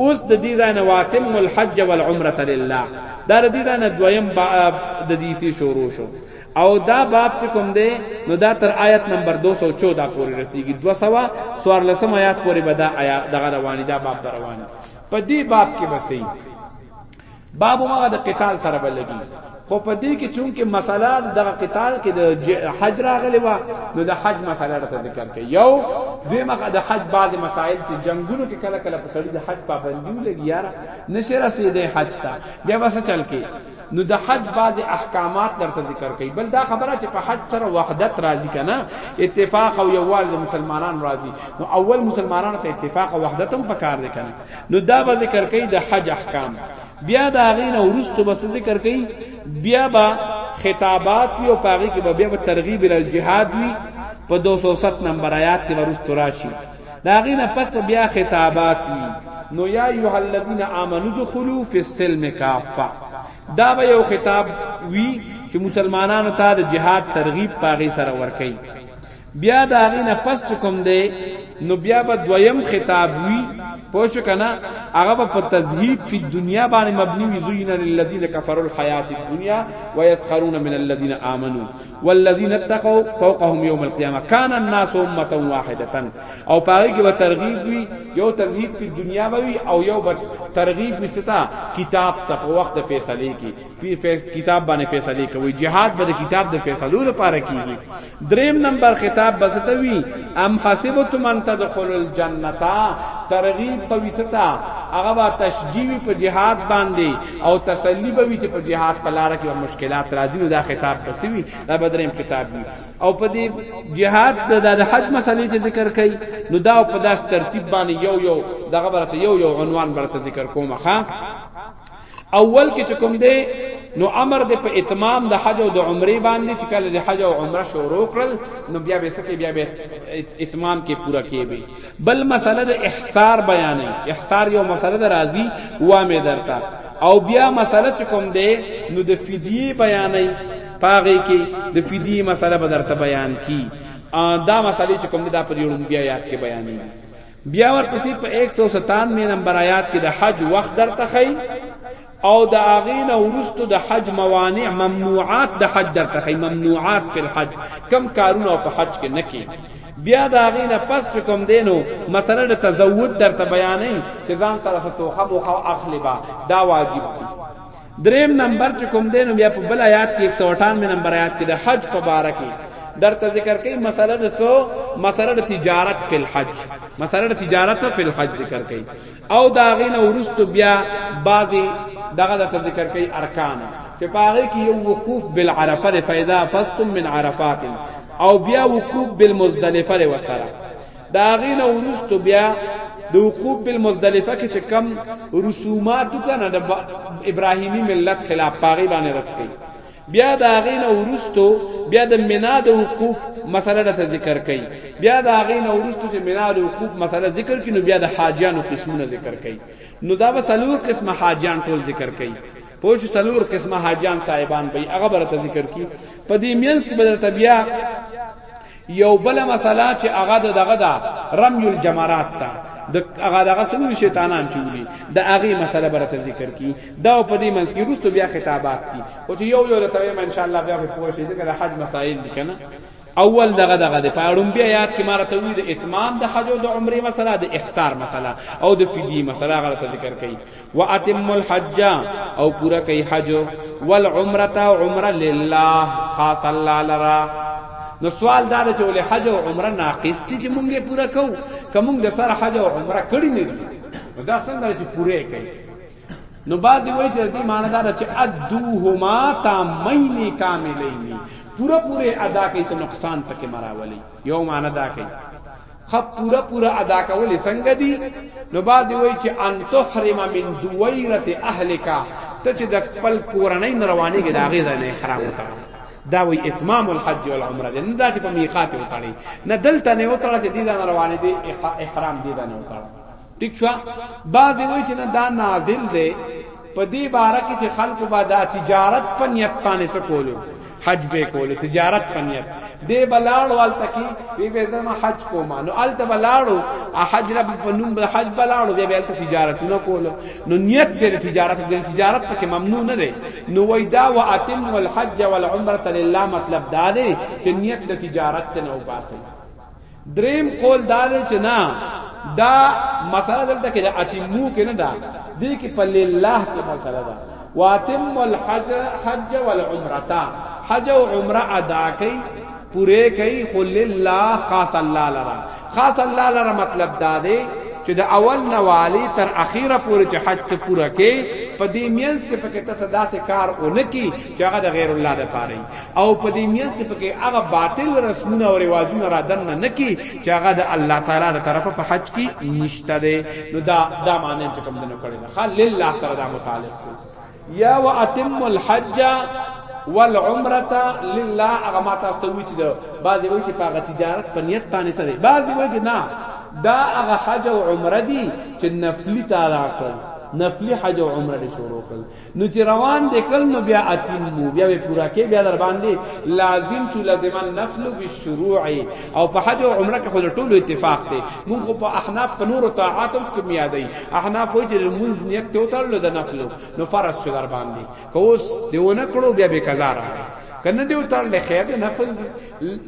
اوس د دې ځای نه واتم الحج والعمره لله دا د دې ځای نه دویم باب د دې سي شروع شو او دا باب چې کوم دی نو دا تر آیت نمبر 214 پورې رسیږي 200 سوار لسم آیات پورې به دا آیات دغه رواني دا باب رواني په دې باب کې بسې باب ما د قتال سره بلګي خو په دې کې چونکه مسله د قتال کې د حج راغلی و نو د حج مسله راته ذکر کړي یو دوی مخه د حج بعض مسائل چې جنگونو کې کله کله په سړي د حج پابندي ولګي یاره نشه رسیدې حج ته بیا وسه چل کې نو د حج بعض احکامات درته ذکر کړي بل دا خبره چې په حج سره وحدت راضی کنه اتفاق او یوال د مسلمانانو راضی نو اول مسلمانانو ته اتفاق او وحدت هم پکار دي کنه نو دا به ذکر کوي د حج احکام بیا دا غینه ورستو بس ذکر کوي بیا با خطابات یو پاغي کې بیا به ترغیب ال جهاد وی په 207 نمبر آیات کې ورستو راشي دا غینه پس بیا خطابات وی نو یا ایها الذین آمنو دخلوا فی السلم کافه دا به یو خطاب وی چې مسلمانانو ته د جهاد ترغیب پاغي سره ورکړي بیا د هغې نه پس چې کوم دی نو بیا به دویم خطاب وي پوه شو که نه هغه به په تزهید فی دنیا باندې مبني وي زین للذین کفروا الحیات الدنیا ویسخرون من الذین آمنوا والذین اتقوا فوقهم یوم القیامه کان الناس امه واحده او پاره کې به ترغیب وي یو تزهید فی دنیا به وي او یو به ترغیب وي ستا کتاب ته په وخت د فیصله کې کتاب باندې فیصله کوي جهاد به د کتاب د فیصلو لپاره کیږي دریم نمبر خطاب بسطوی ام حسبتم ان تدخلوا الجنتا ترغیب پویستا هغه وا تشجیوی په جهاد باندې او تسلی به وی چې په جهاد په لار کې مشکلات راځي نو دا خطاب بسوي دا بدریم خطاب وی او په دې جهاد د حج مسلې چې ذکر کړي نو دا په داس ترتیب باندې یو یو دغه برته یو یو عنوان برته ذکر کوم ښا اول کې کوم دی نو امر د په اتمام د حج او د عمره باندې چې کله د حج او عمره شروع کړل نو بیا به سکه بیا به اتمام کې پورا کیږي بل مسله د احصار بیانې احصار یو مسله د راضی وامه درتا او بیا مسله چې کوم دی نو د فدیه بیانې پاغه کې د فدیه مسله به درته بیان کی دا مسله چې کوم دی دا په یوم بیا یاد کې بیانې بیا ورپسې په 197 نمبر آیات کې د حج وخت درته خي او د اغین ورستو د حج موانع ممنوعات د حج درته خي ممنوعات فی الحج کم کارونه په حج کې نه کې بیا دا غینه پس کوم دینو مثلا د تزود درته بیانې چې ځان سره څه توخه مو اخلي با دا واجب دي دریم نمبر چې کوم دین بیا په بل آیات کې 198 نمبر آیات کې د حج په باره کې در ته ذکر کوي مسله د سو مسله د تجارت فی الحج مسله د تجارت فی الحج ذکر کوي او دا غینه ورستو بیا بعضی دغه د ذکر کوي ارکان چې پاره کې یو وقوف بالعرفه فاذا فستم من عرفات او بیا وقوف بالمزدلفه وسره دا غینه ورستو بیا د وقوف بالمزدلفه کې چې کم رسومات کنه د ابراهیمی ملت خلاف پاغي باندې رکړي بیا دا غینه ورستو بیا د مینا د وقوف مسله د ذکر کړي بیا دا غینه ورستو چې مینا د وقوف مسله ذکر کړي نو بیا د حاجیانو قسمونه ذکر کړي نو دا به سلور قسم حاجیان ټول ذکر کړي پوه شو څلور قسمه حاجیان صاحبان به هغه برته ذکر کی په دې مینس کې بدل طبيعه یو بل مسله چې هغه دغه دا رمی الجمرات تا د هغه دغه سمون شیطانان چولی د هغه مسله برته ذکر کی دا په دې منځ کې روستو بیا خطابات دي او چې یو یو ته ان شاء الله بیا په پوه شي ځکه د حج مسائل دي کنه اول دغه دغه د پاړم بیا یاد کې مارته وی د اتمام د حج او د عمره مسله د احصار مسله او د فدی مسله غلط ذکر کړي واتم الحج او پورا کوي حج والعمره عمره لله خاص الله لرا نو سوال دا چې ولې حج او عمره ناقص دي چې مونږه پورا کوو کوم د سره حج او عمره کړی نه دي دا څنګه چې پوره کوي نو بعد دی وای چې دې معنی دا چې ادوهما تامین کاملین پورا پورا ادا کوي سم نقصان پکې مراولي یو معنی دا کوي خب پورا پورا ادا کول څنګه دي نو بعد دی وای چې ان تحرم من دویرت اهلک ته چې د خپل کورنۍ رواني کې داغه ځای نه حرام وتا دا وی اتمام الحج والعمره نه دا چې په میقات وتاړي نه دلته نه وتاړي چې دې ځان رواني دي احرام دې ځان وتاړي ټیک شو بعضی وای چې نه دا نازل دی په دې باره کې چې خلکو به دا تجارت په نیت باندې سکولو حج به کول تجارت پنیت دی بلاړ وال تکي وی به زما حج کوم نو ال ته بلاړو حج رب پنوم بل حج بلاړو دی به تجارت نه کول نو نیت دې تجارت دې تجارت پکې ممنوع نه دی نو وای دا واتم والحج والعمره لله مطلب دا دی چې نیت د تجارت نه وباسي دریم قول دا دی چې نه دا مسله دلته کې د اتمو کې نه ده دې کې په لله کې مسله ده واتم الحج حج والعمره حج او عمره ادا کوي پوره کوي خو لله خاص الله لرا خاص الله لرا مطلب دا دی چې د اول نوالی تر اخیره پورې چې حج ته پوره کې په دې مینس کې پکې تاسو داسې کار اونکي چې هغه د غیر الله د پاره او په دې میانس کې پکې هغه باطل رسمونه او رواجونه را دننه نه کی چې هغه د الله تعالی تر طرفه په حج کې نشته ده نو دا دا معنی چې کوم دنه کړی خل لله سره دا متعلق شو یا واتم الحج والعمره لله هغه ما تاسو ته وی چې دا بعضی وی چې په تجارت په نیت باندې سره بعضی وی چې نه دا هغه حج او عمره دي چې نفلی تعالی کړ نفلی حج او عمره دي شروع کړ نو چې روان دې کل نو بیا اتمو بیا به پورا کې بیا در باندې لازم شو لازم النفل بالشروع او په حج او عمره کې خو ټول اتفاق دی مونږ خو په احناف په نور طاعات هم کې میادای احناف وایي چې مونږ نیت ته وترلو د نفل نو فرض شو در باندې که اوس دیونه کړو بیا به قضا راغی کنه دیو تر لخیر دی نفل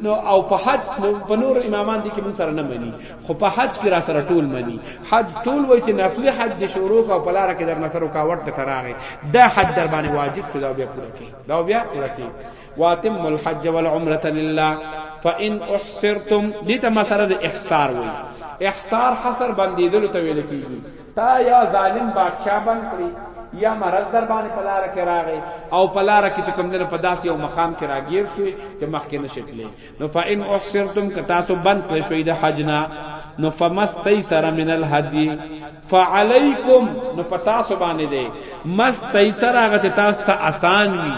نو او په حد په نور امامان دي کې مون سره نه مني خو په حج کې را سره ټول مني حج ټول وای چې نفلی حج د شروع او په لار کې در نصر او کاوت ته راغی دا حج در باندې واجب شو دا بیا پوره کی دا بیا پوره کی واتم الحج والعمره لله فان احصرتم دې ته مسره د احصار وای احصار حصر بندیدل ته ویل کیږي تا یا ظالم بادشاہ بن کړی یا مرض در باندې پلار کې راغی او پلار کې چې کوم دنه په داسې یو مقام کې راګیر شوی چې مخکې نشټلې نو فإن احصرتم که تاسو بند کړئ شوي د حج نه نو فمستیسر من الهدی فعلیکم نو پتا سو باندې دی مستیسر هغه چې تاسو ته آسان وي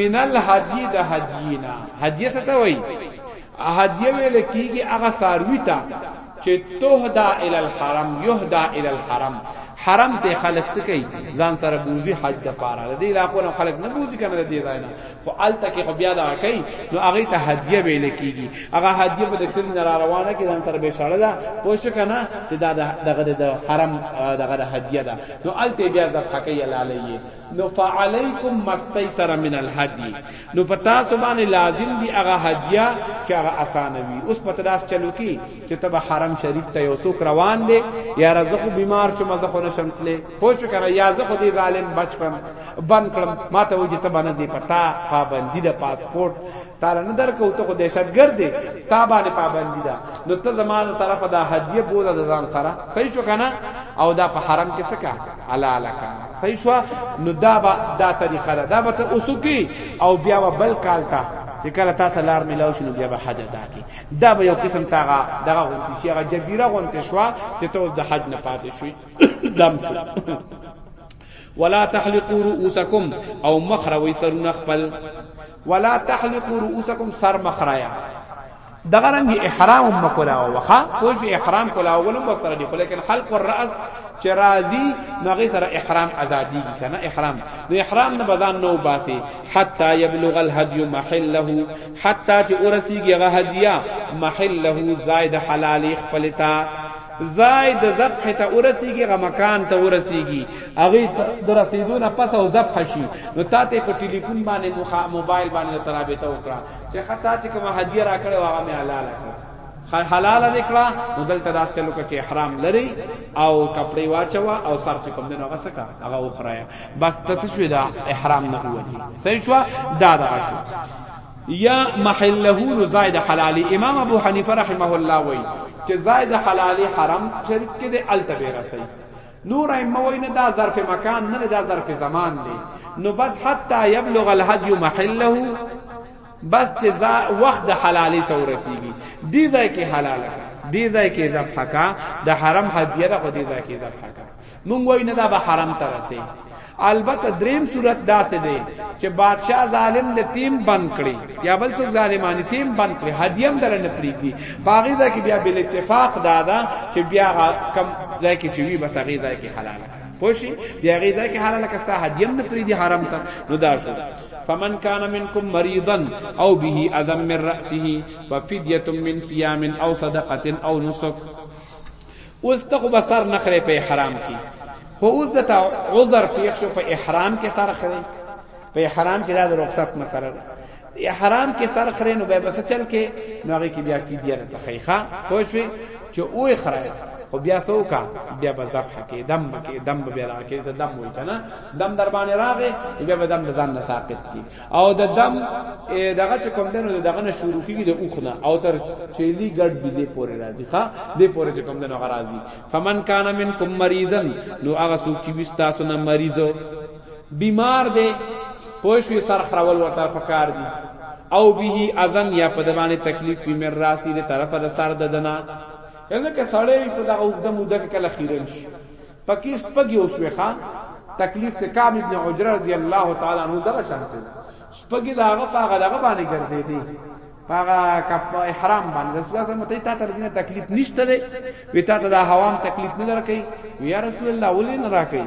من الهدی د هدینا هدیه څه ته وایي هدیه ویل کیږي هغه ساروی ته چې تهدا ال الحرم یهدا ال الحرم حرم ته خلق سکی ځان سره بوزي حج د پاره د دې علاقو نه خلق نه بوزي کنه د دې ځای نه خو الته کې خو بیا دا کوي نو هغه ته هدیه ویل کیږي هغه هدیه په دکتور نه را روانه کې ځان تر به شړل دا پوښ کنه چې دا دغه د حرم دغه هدیه ده نو الته بیا د حقیه لالیه نو فعلیکم مستیسر من الهدی نو پتا سبحان لازم دی هغه هدیه چې هغه اسانه وي اوس پته داس چلو کی چې تب حرم شریف ته یو څوک روان دی یا رزق بیمار چې مزه خو نشم تله پوه شو کنه یا زه خو دې ظالم بچ کړم بند کړم ما ته وځي ته باندې دې پتا پابندی د پاسپورت تعالی نه درکو ته خو دهشتګرد دی تا باندې پابندی ده نو ته زمانه طرفه دا هدیه بوله د ځان سره صحیح شو کنه او دا په حرم کې څه کا الا لکا صحیح شو نو دا با دا طریقه ده دا به ته اوسکی او بیا بل کال ته چې کله تا ته لار ملاو شنو بیا به حج ادا کی دا به یو قسم تاغه دغه غونتی شي هغه جبیره غونتی شو چې ته د حج نه پاتې شوی دم ولا تحلقوا رؤوسکم او مخروي سرونه خپل ولا تحلقوا رؤوسکم سر مخرایا دغه رنګ احرام مکولا وخا خو فی احرام کولا اولم وسره دی خو لیکن حلق الراس چې راضی نو غي سره احرام ازادي کی کنه احرام نو احرام نه بزان نو باسي حتا یبلغ الهدی محله حتا چې اورسیږي غ هدیه محله زائد حلال خپلتا ځای د ذبح ته ورسیږي غ مکان ته ورسیږي هغه د رسیدو نه پس او ذبح شي نو تا ته په ټلیفون باندې مخا موبایل باندې ترابطه وکړه چې خطا چې کوم هدیه راکړې و هغه مې حلال کړه حلال نکړه نو دلته داس چلو کې احرام لري او کپڑے واچوا او سر چې کوم دنو غسکا هغه وخرایا بس تاسو شو دا احرام نه وځي صحیح شو دا دا شو یا محله نو ځای د حلالي امام ابو حنیفه رحمه الله وای چې ځای د حلالي حرم شریف کې د التبه رسي نور ائمه وای نه دا ظرف مکان نه دا ظرف زمان دی نو بس حتا یبلغ الهدی محله بس چې وخت د حلالي ته ورسیږي دی ځای کې حلاله دی ځای کې ذبح کا د حرم هدیه ده خو دی ځای کې ذبح کا مونږ وای نه دا به حرم ته رسي البته دریم صورت داسې دی چې بادشاہ ظالم د تیم بند کړي یا بل څوک ظالمانی تیم بند کړي هدیم در نه پریږدي باغی دا کې بیا بل اتفاق دادا چې بیا کم ځای کې چې وی بس هغه ځای کې حلال پوشی دی هغه ځای کې حلال کستا هدیم نه پریږدي حرام ته نو دا شو فمن كان منكم مريضا او به اذى من راسه ففديه من صيام او صدقه او نسك اوس ته خو به سر نه خرې په احرام کې خو اوس د تا عذر پیښ شو په احرام کې سر خرې په احرام کې دا د رخصت مسله ده احرام کې سر خرې نو به بس چل کې نو هغه کې بیا کې دیره تخیخه خو شوي چې اوې خره خو بیا سوکا بیا به ذبح کې دم کې دم بیا راکې ته دم وای کنه دم در باندې راغې بیا به دم ځان نه ساقط کی او د دم دغه چې کوم دنو دغه نه شروع کیږي د اوخنه او تر چيلي ګډ بيزي پورې راځي ښا دې پورې چې کوم دنو غرازي فمن کان منکم مریضن نو هغه څوک چې وستا سونه مریض بیمار دی پوښوي سر خرول ورته پکار دي او به اذن یا په دبانې تکلیف وی مر راسی دې طرفه د سر ددنا یلکه سړی په دغه وګدم ودک کله خیرن شي پکې سپګي اوس وخا تکلیف ته کعب ابن عجره رضی الله تعالی عنہ دغه شانته سپګي داغه پاغه دغه باندې ګرځې دي پاغه کپ احرام باندې رسول الله صلی الله علیه وسلم ته تکلیف نشته دی وی ته دا حوام تکلیف نه درکې یا رسول الله ولې نه راکې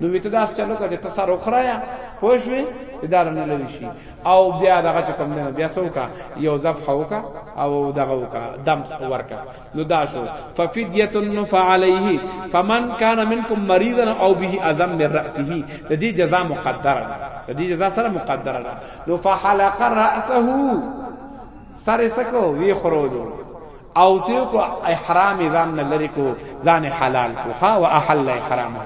نو وی ته داس چلو کړه ته سر وخرایا خوښ وی اداره نه لوي شي او بیا دغه کوم نه بیا سوکا یو ذبح وکا او دغه وکا دم ورکا نو دا شو ففدیت فعلیه فمن کان منکم مریضا او به اذم من راسه د دې جزاء مقدره ده د دې جزاء سره مقدره ده نو فحلق راسه سره سکو وی خروجو او سیو کو احرام ځان نه لری کو ځان حلال کو خا واحل احرامه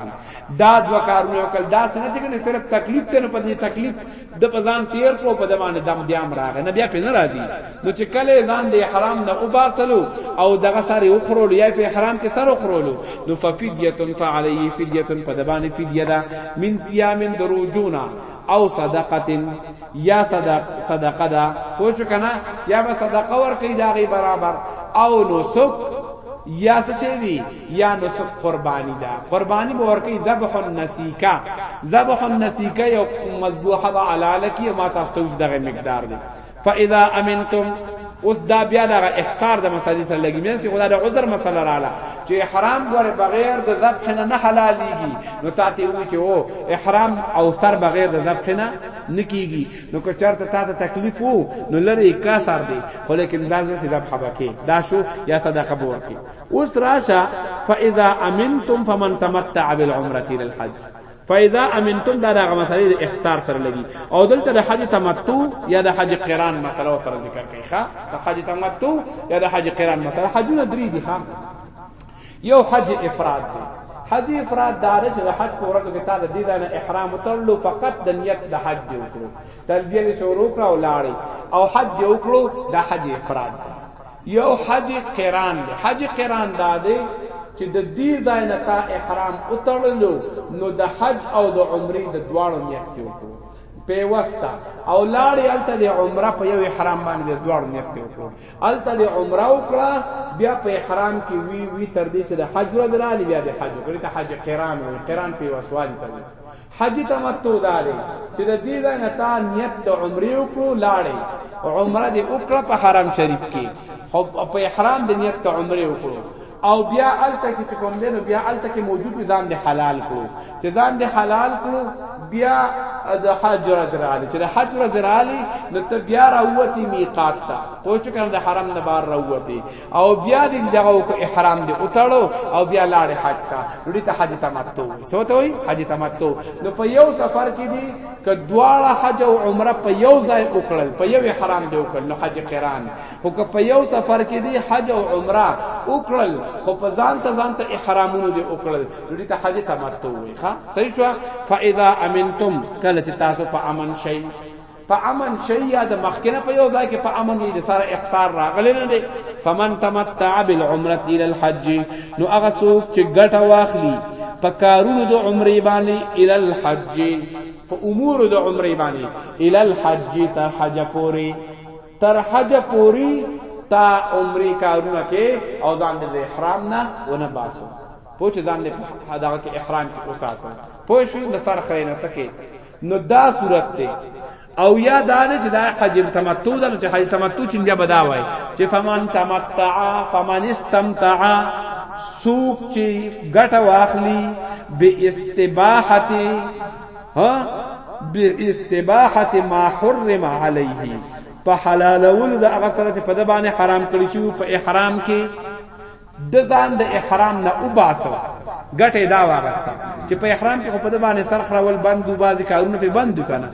دا دو کارونه کل دا څنګه چې صرف تکلیف ته نه پدې تکلیف د په ځان تیر کړو په دمانه دم دیام راغې نه بیا په نه راځي نو چې کله ځان د حرام نه وباسلو او دغه سره وخرول یا په حرام کې سره وخرول نو ففدیه فعلی فدیه په دمانه فدیه دا من صيام دروجونا او صدقه یا صدق صدقه دا خو شو کنه یا به صدقه ور کوي دا غي برابر او نو سک یا څه چي وي یا نسک قربانی دا قربانی به ورکی ذبح النسیکا ذبح النسیکا یو مذبوحه به علاله کی ما تاسو ته دغه مقدار دی فاذا امنتم اوس دا بیا د احصار د مسالې سره لګی مې چې خدا د عذر مسله رااله چې احرام ګوره بغیر د ذبح نه نه حلاليږي نو تاته وی چې او احرام او سر بغیر د ذبح نه نکیږي نو که چرته تاته تکلیف وو نو لری کا سر دی خو لیکن دا چې ذبح بکې دا شو یا صدقه بورکې اوس راشه فاذا امنتم فمن تمتع بالعمره الى الحج فاذا امنتم دا دغه مسلې د احصار سره لګي او دلته د حج تمتع یا د حج قران مسله سره ذکر کوي ښا د حج تمتع یا د حج قران مسله حجونه درې دي ښا یو حج افراد دی حج افراد دار چې د حج په ورځو کې تا د دې دانه احرام وتړلو فقط د نیت د حج دی وکړو تلبیه شروع کړه او لاړې او حج دی وکړو د حج افراد دی یو حج قران دی حج قران دا دی چې د دې ځای نه تا احرام اتړلو نو د حج او د عمرې د دواړو نیت ته وکړو په واسطه او لاړې الته د عمره په یو احرام باندې د دواړو نیت ته وکړو الته د عمره وکړه بیا په احرام کې وی وی تر دې چې د حج ورځ را لې بیا د حج وکړي ته حج قران وي قران په وسوال ته حج تمتع دا دی چې د دې ځای نه تا نیت د عمرې وکړو لاړې عمره دې وکړه په حرم شریف کې خو په احرام دې نیت د عمرې وکړو او بیا الته کې کوم دی نو بیا الته کې موجود ځان د حلال کړو چې ځان د حلال کړو بیا د حج ورځ رااله چې د حج ورځ رااله نو ته بیا راوتی میقات ته پوه شو کنه د حرم نه بار راوتی او بیا دې دغه کو احرام دې اوتړو او بیا لاړ حج تا لړی ته حج تمتع سو ته وي حج تمتع نو په یو سفر کې دي ک دواړه حج او عمره په یو ځای وکړل په یو احرام دې وکړل نو حج قران هو ک په یو سفر کې دي حج او عمره وکړل خو په ځان ته ځان ته احرامونه دې وکړل لړی ته حج تمتع وي ښا صحیح شو فاذا امنتم کله چې تاسو په امن شئ په امن شي یا د مخکنه په یو ځای کې په امن یې سره اقصار راغلی نه دی فمن تمتع بالعمره الى الحج نو هغه څوک چې ګټه واخلي په کارونو د عمرې باندې الى الحج په امور د عمرې باندې الى الحج تر حج پوري تر حج پوري تا عمرې کارونه کې او ځان د احرام نه ونه باسو پوه چې ځان د دغه کې احرام کې وساتو پوه شو د سر خرینه سکه نو دا صورت دی او یا دا نه چې دا حج تمتع ده چې حج تمتع چې بیا بدا وای چې فمن تمتع فمن استمتع سوق چې ګټه واخلي به استباحته ها به استباحته ما حرم علیه په حلالول د هغه سره چې په د باندې حرام کړی شو په احرام کې د ځان د احرام نه وباسو ګټه دا واغسته چې په احرام کې خو په د باندې سر خرول بندو بازي کارونه په بندو کنه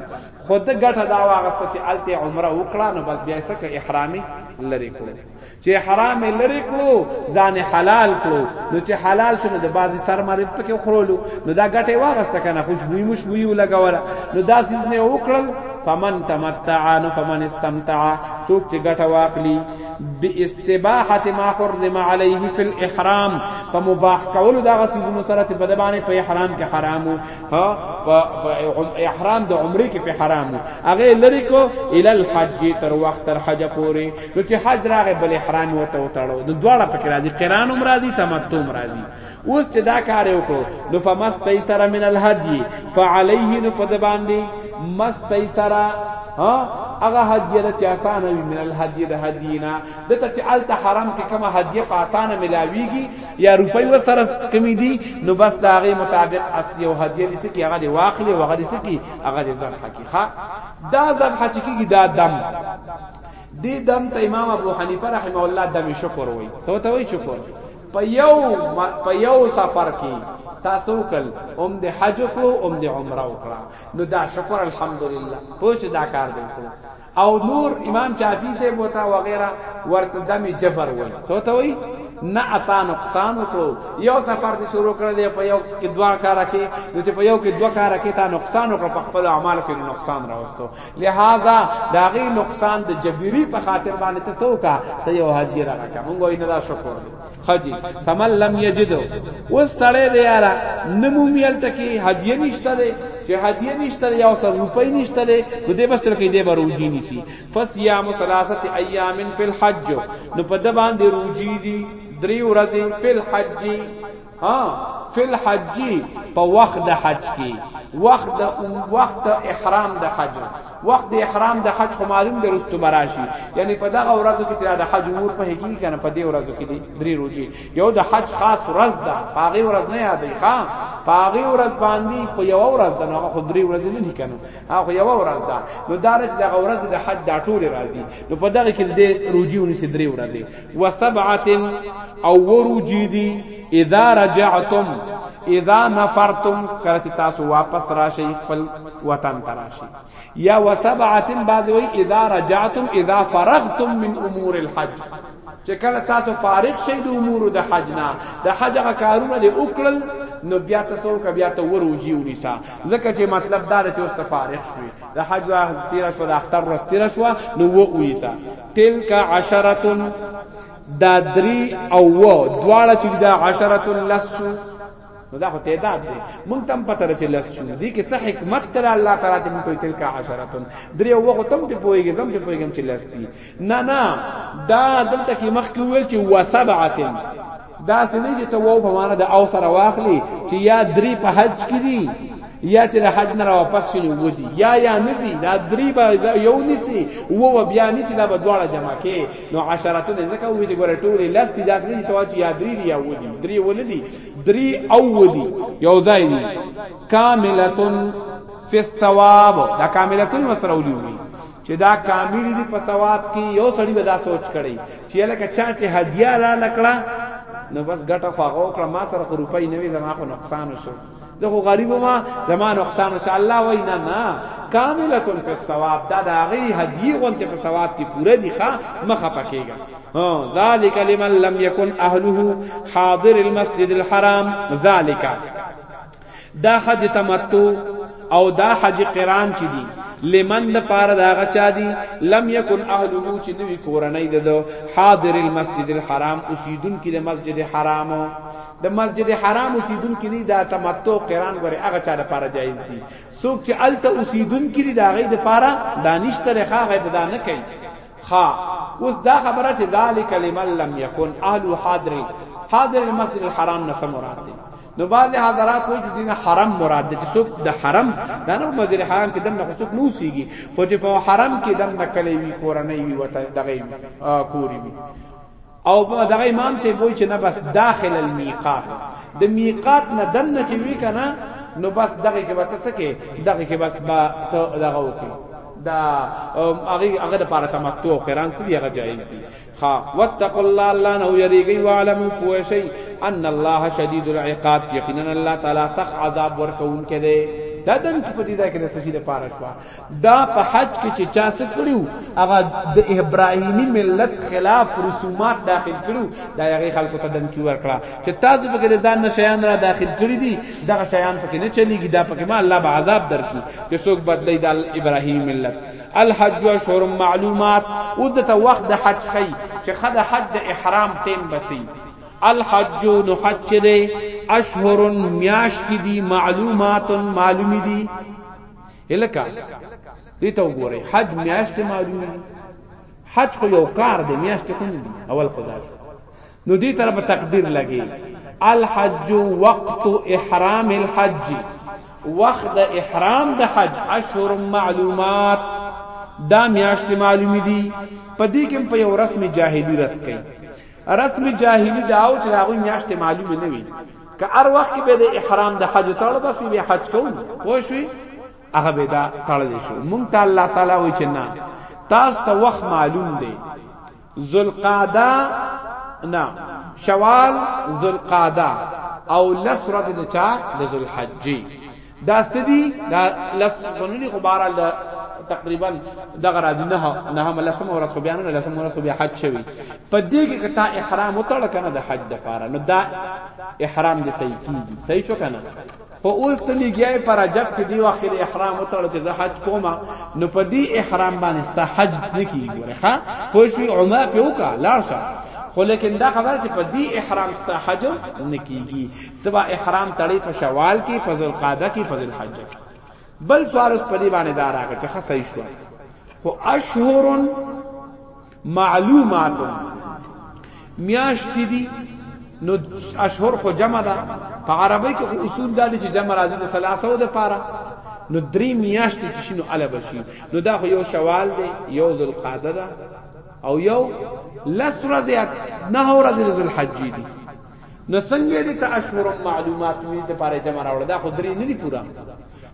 خو د ګټه دا واغسته چې الته عمره وکړه نو بس بیا سکه احرامي لری کړو چې حرام لری کړو ځان حلال کړو نو چې حلال شونه د بازي سر مریض پکې خورولو نو دا ګټه واغسته کنه خوشبوئی مشبوئی ولګوله نو دا سیز نه وکړل فمن تمتع نو فمن استمتع څوک چې ګټه واخلي باستباحه ما حرم عليه في الاحرام په مباح کول دا غسیزونو سره په دبانې په احرام کې حرامو ها په احرام د عمره کې په حرامو هغه لری کو ال الحج تر وخت تر حج پورې نو چې حج راغې بل احرام وته وتاړو د دواړه پکې راځي قران عمره دي تمتع عمره دي اوس چې دا کار وکړو نو فمستیسر من الهدی فعلیه نو په د باندې مستیسر ها هغه هدیه د آسان وي من الهدیه د هدینا د ته چې الته حرام کې کومه هدیه په آسان ملاویږي یا روپۍ وسره کمی دي نو بس دا غي مطابق اصلي او هدیه دي چې هغه دی واخلي او هغه دي چې هغه دي ځان حقیقه دا ځان حقیقي دا دم دی دم ته امام ابو حنیفه رحمه الله دم شکر وای سو ته وای شکر په یو په یو سفر کې تاسو کل اوم د حج کړو اوم د عمره وکړه نو دا شکر الحمدلله پوه شو دا کار دی کړو او نور امام شافعی سے بوتا وغیرہ ورته دمی جبر وای سو ته وای نه اتا نقصان وکړو یو سفر دې شروع کړل دی په یو کې دوا کار کې نو چې په یو کې دوا کار کې تا نقصان وکړ په خپل اعمال کې نقصان راوستو لہذا داغي نقصان د جبيري په خاطر باندې ته څوکا ته یو هدیه راکا مونږ وای نه دا شکر دی خجی فمن لم یجد اوس سړی دی یارا نمومیل تکي هدیه نشته دی چې هدیه نشته یا سر روپۍ نشته دی نو دې بس تر کې دې بر وجی نسی فس یام ثلاثه ایام فی الحج نو په د باندې روجی دی دری ورځې فی الحج ها فی الحج په وخت د حج کی وخت د وخت احرام د حج وخت د احرام د حج خو معلوم دی رستو براشي یعنی په دغه ورځو کې چې د حج امور په هیږي کنه په دې ورځو کې دی درې روزي یو د حج خاص ورځ ده هغه ورځ نه یادې ښا هغه ورځ باندې په یو ورځ ده نو خو درې ورځې نه دي کنه هغه یو ورځ ده نو دارش دغه ورځ د حج د ټول راځي نو په دغه کې د روزي ونی سي درې ورځې وسبعه او وروجی دی اذا رجعتم اذا نفرتم کله چې تاسو واپس راشي خپل وطن ته راشي یا وسبعه بعد وی اذا رجعتم اذا فرغتم من امور الحج چې کله تاسو فارغ شئ د امور د حج نه د حج غ کارونه دې وکړل نو بیا تاسو کا بیا ته وروجی ونیسا ځکه چې مطلب دا چې اوس ته فارغ شوي د حج تیر شو د اختر ورځ تیر شو نو و ونیسا تلک عشرتن دا دری او و دواړه چې دا عشرتن لسو نو دا خو تعداد دی مونږ تم پته لري چې لس شو دي کې صح حکمت تر الله تعالی ته مونږ تلک عشرتن درې او وخت تم ته پويږي زم ته پويږم چې لس دي نه نه دا دلته کې مخ کې ویل چې وسبعتن دا سنه چې ته وو په معنا د او سره واخلي چې یا درې په حج کې دي یا چې د حج نه واپس شي نو ودی یا یا ندی دا درې به یو نسی وو بیا نسی دا به دواړه جمع کې نو عشراتو دې ځکه وې چې ګوره ټولې لس دي داس نه ته چې یا درې دی یا ودی درې ولدی درې او ودی یو ځای دی کاملتن فی الثواب دا کاملتن مستر اولی وی چې دا کامل دي په ثواب کې یو سړی به دا سوچ کړي چې لکه چا چې هدیه را لکړه نو بس ګټه خو هغه کړه ما سره خو روپۍ نه وي زما خو نقصان شو زه خو غریب ما زما نقصان شو الله وای نه نه کامله فی الثواب دا دا غي هدیه غونته په ثواب کې پوره دي ښا مخه پکېږي ها ذالک لمن لم یکن اهله حاضر المسجد الحرام ذالک دا حج تمتع او دا حج قران چې دي لمن د پاره دا غچا دي لم یکن اهله چې نوی کورنۍ ده حاضر المسجد الحرام اوسیدون کې د مسجد حرام د مسجد حرام اوسیدون کې نه دا تمتع قران غره هغه چا د پاره جایز دي څوک چې الته اوسیدون کې دا غي د پاره دانش ترې خاغه دا نه کوي خا اوس دا خبره چې ذالک لمن لم یکن اهل حاضر حاضر المسجد الحرام نه سم مراد دي نو بعض حضرات وایي چې دینه حرم مراد دي چې څوک د حرم دا نه مدیر حرم کې دم نه څوک نو سیږي خو چې په حرم کې دم نه کلی وی کورنۍ وی وته دغه کوری وی او دغه امام سي وایي چې نه بس داخل المیقات د میقات نه دم نه چې وی کنه نو بس دغه کې وته سکه دغه کې بس با دغه وکي دا هغه هغه لپاره تمتع او قران سړي هغه جایز دي ها واتقوا الله الله نو یریږي وعلمو پوه شي ان الله شدید العقاب یقینا الله تعالی سخت عذاب ورکون کړي دا دم کې په دې ځای کې د سفید پاره شو دا په حج کې چې چا څه کړیو هغه د ابراهیمی ملت خلاف رسومات داخل کړو دا هغه خلکو ته دم کې ورکړه چې تاسو به د ځان نشیان را داخل کړی دي دا شیان پکې نه چلیږي دا پکې ما الله به عذاب درکې چې څوک بدلی د ابراهیمی ملت الحج اشهر معلومات او د ته وخت د حج خي چې خد حج د احرام تیم بسي الحج نو حج دې اشهر میاش کی دي معلومات معلوم دي الکا دې ته وګوري حج میاش ته معلوم دي حج خو یو کار دی میاش ته کوم دي اول خدای نو دې طرف تقدیر لګي الحج وقت احرام الحج وقت د احرام د حج اشهر معلومات دا میاشت معلومی دي په دې کې په یو رسم جاهلی رد کړي رسم جاهلی دا او چې هغه میاشت معلومه نه وي که هر وخت کې به د احرام د حج تړل بس به حج کوم خو شي هغه به دا تړل شي مونږ ته الله تعالی وایي چې نه تاسو ته وخت معلوم دی ذوالقعده نه شوال ذوالقعده او لس ورځې د چا د ذوالحجې دا سدي دا لس غنونی خو بارا تقریبا دغه را دي نه نه ملسم ورځ خو بیان لسم ورځ خو بیا حج شوی په دې کې کته احرام وتړ کنه د حج د پاره نو دا احرام دې صحیح کیږي صحیح شو کنه په اوس ته لګیای پر عجب کې دی واخر احرام وتړ چې زه حج کوم نو په دې احرام باندې ستا حج نه کیږي ګوره ها پوه شو عمره په وکا لاړ شه خو لیکن دا خبره چې په دې احرام ستا حج نه کیږي تبا احرام تړي په شوال کې په ذوالقعده کې په ذوالحج بل سوال اوس په دې باندې دار راغی چې خصې شو خو اشهر معلومات میاشت دي نو اشهر خو جمع ده په عربی کې خو اصول دا دي چې جمع راځي د ثلاثه د پاره نو درې میاشت چې شنو اله بشي نو دا خو یو شوال دی یو ذوالقعده ده او یو لس ورځې نه ورځې ذوالحج دي نو څنګه دې ته اشهر معلومات مې د پاره جمع راوړل دا خو درې نه دي پورا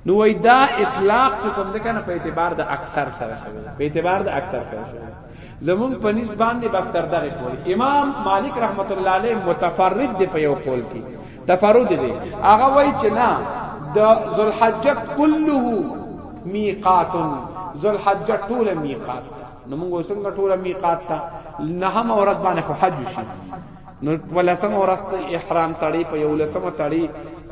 نو وای دا اطلاق چې کوم د کنه په اعتبار د اکثر سره شوی په اعتبار د اکثر سره شوی زمون په نس باندې بس تر دغه پورې امام مالک رحمت الله علیه متفرد دی په یو قول کې تفرد دی هغه وای چې نه د ذوالحجه كله میقات ذوالحجه ټول میقات نو موږ څنګه ټول میقات تا نه هم اورات باندې خو حج شي نو په لسمه ورځ ته احرام تړي په یولسمه تړي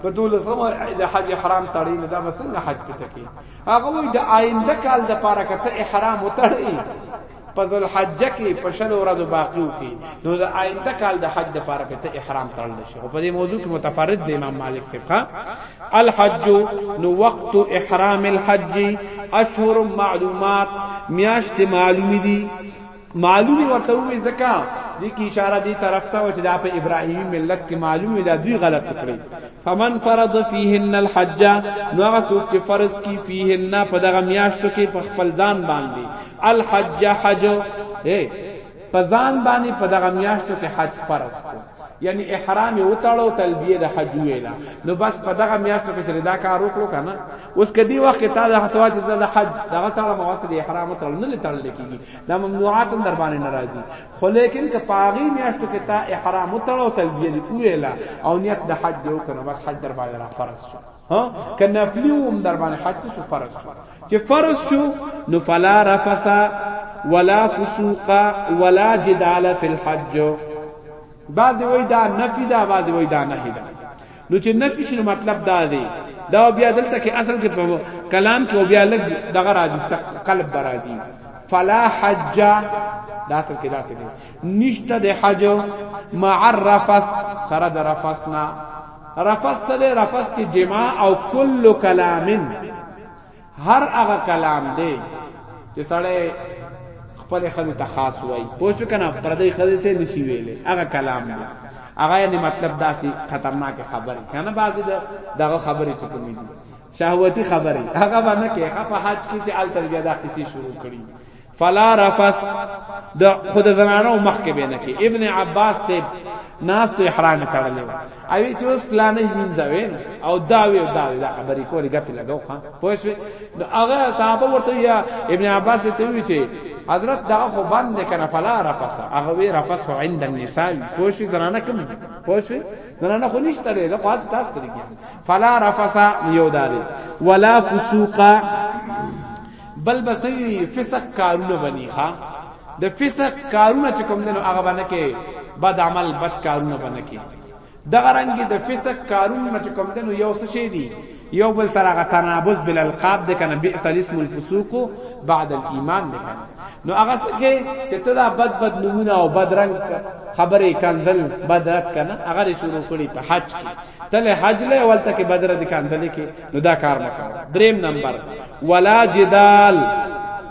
په دولسمه د حج احرام تړي نو دا به څنګه حج پته کوي هغه وایي د آینده کال د پاره کته احرام وتړي په ذل حج کې په شل ورځو باقی وکي نو د آینده کال د حج د پاره پته احرام تړل شي او په دې موضوع کې متفرد دی امام مالک سبقا الحج نو وقت احرام الحج اشهر معلومات میاشت معلومی دي معلومی ورته وی ځکه د کی اشاره دی طرف ته چې دا په ابراهیمی ملت کې معلومی دا دوی غلط کړی فمن فرض فیهن الحج نو هغه څوک چې فرض کی فیهن په دغه میاشتو کې په خپل ځان باندې الحج حج اے په ځان باندې په دغه میاشتو کې حج فرض کو یعنی احرام وتاړو تلبیه د حج ویلا نو بس په دغه میاشتو کې چې دا کار وکړو کنه اوس کدی وخت ته د حسوات د حج دغه تاړه مواسد احرام وتاړو نه لټړل کیږي دا ممنوعات هم در باندې ناراضي خو لیکن که پاغي میاشتو کې تا احرام وتړو تلبیه دی ویلا او نیت د حج دی وکنه بس حج در باندې را فرض شو ها که نفلی هم در باندې حج شو فرض شو چې فرض شو نو فلا رفسا ولا فسوق ولا جدال فی الحج بعد وی دا نفی دا بعد وی دا نهی دا نو چې نفي شنو مطلب دا دی دا بیا دلته کې اصل کې په کلام کې بیا لګ دغه راځي قلب برازي فلا حج دا اصل کې دا څه دی نشته د حج مع الرفث سره د رفثنا رفث سره رفث کې جماع او کل کلامن هر هغه کلام دی چې سړی خپل خزه ته خاص وای پوه شو کنه پردی خزه ته نشي ویلې هغه کلام دی هغه یعنی مطلب داسې خطرناک خبر کنه بعضی دغه خبرې چې کومې دي شهوتی خبرې هغه باندې کې په حج کې چې ال تربیه دا قصې شروع کړي فلا رفس د خود زنانو مخ کې بینه کې ابن عباس سے ناس ته احرام تړلې و اوی چې اوس پلانې منځوي او داوی او داوی دا خبرې کولې غپې لګاو خان پوه شو نو هغه صحابه ورته یا ابن عباس ته وی چې حضرت دا خو باندې کنه فلا رفس هغه وی رفس عند النساء پوه شو زنانه کوم پوه شو زنانه خو نشته لري خو تاسو ته فلا رفس یو داري ولا فسوقا بل بس دی فسق کارونه بنی ښا د فسق کارونه چې کوم دنو هغه باندې کې بد عمل بد کارونه باندې کې دغه رنګ د فسق کارونه چې کوم دنو یو څه شي دی یو بل سره غ تنابز بل القاب د کنه بئس الاسم الفسوق بعد الايمان د کنه نو هغه څخه چې ته دا بد بد نمونه او بد رنگ خبرې کنزل بدرت کنه هغه شروع کړي په حج کې تله حج له اول تک بدرت کنزل کې نو دا کار مکه دریم نمبر ولا جدال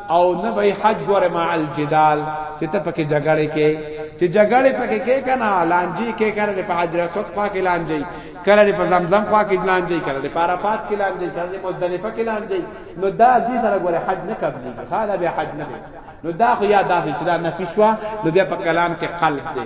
او نه به حج ور مع الجدال چې ته پکې جګړه کې چې جګړه پکې کې کنه لانجی کې کړل په حجر اسود خوا کې لانجی کړل په زمزم خوا کې لانجی کړل په عرفات کې لانجی کړل مزدلفه کې لانجی نو دا دې سره ګوره حج نه قبلي خاله به حج نه نو دا خو یا داسې چې دا نفي شو نو بیا په کلام کې قلب دی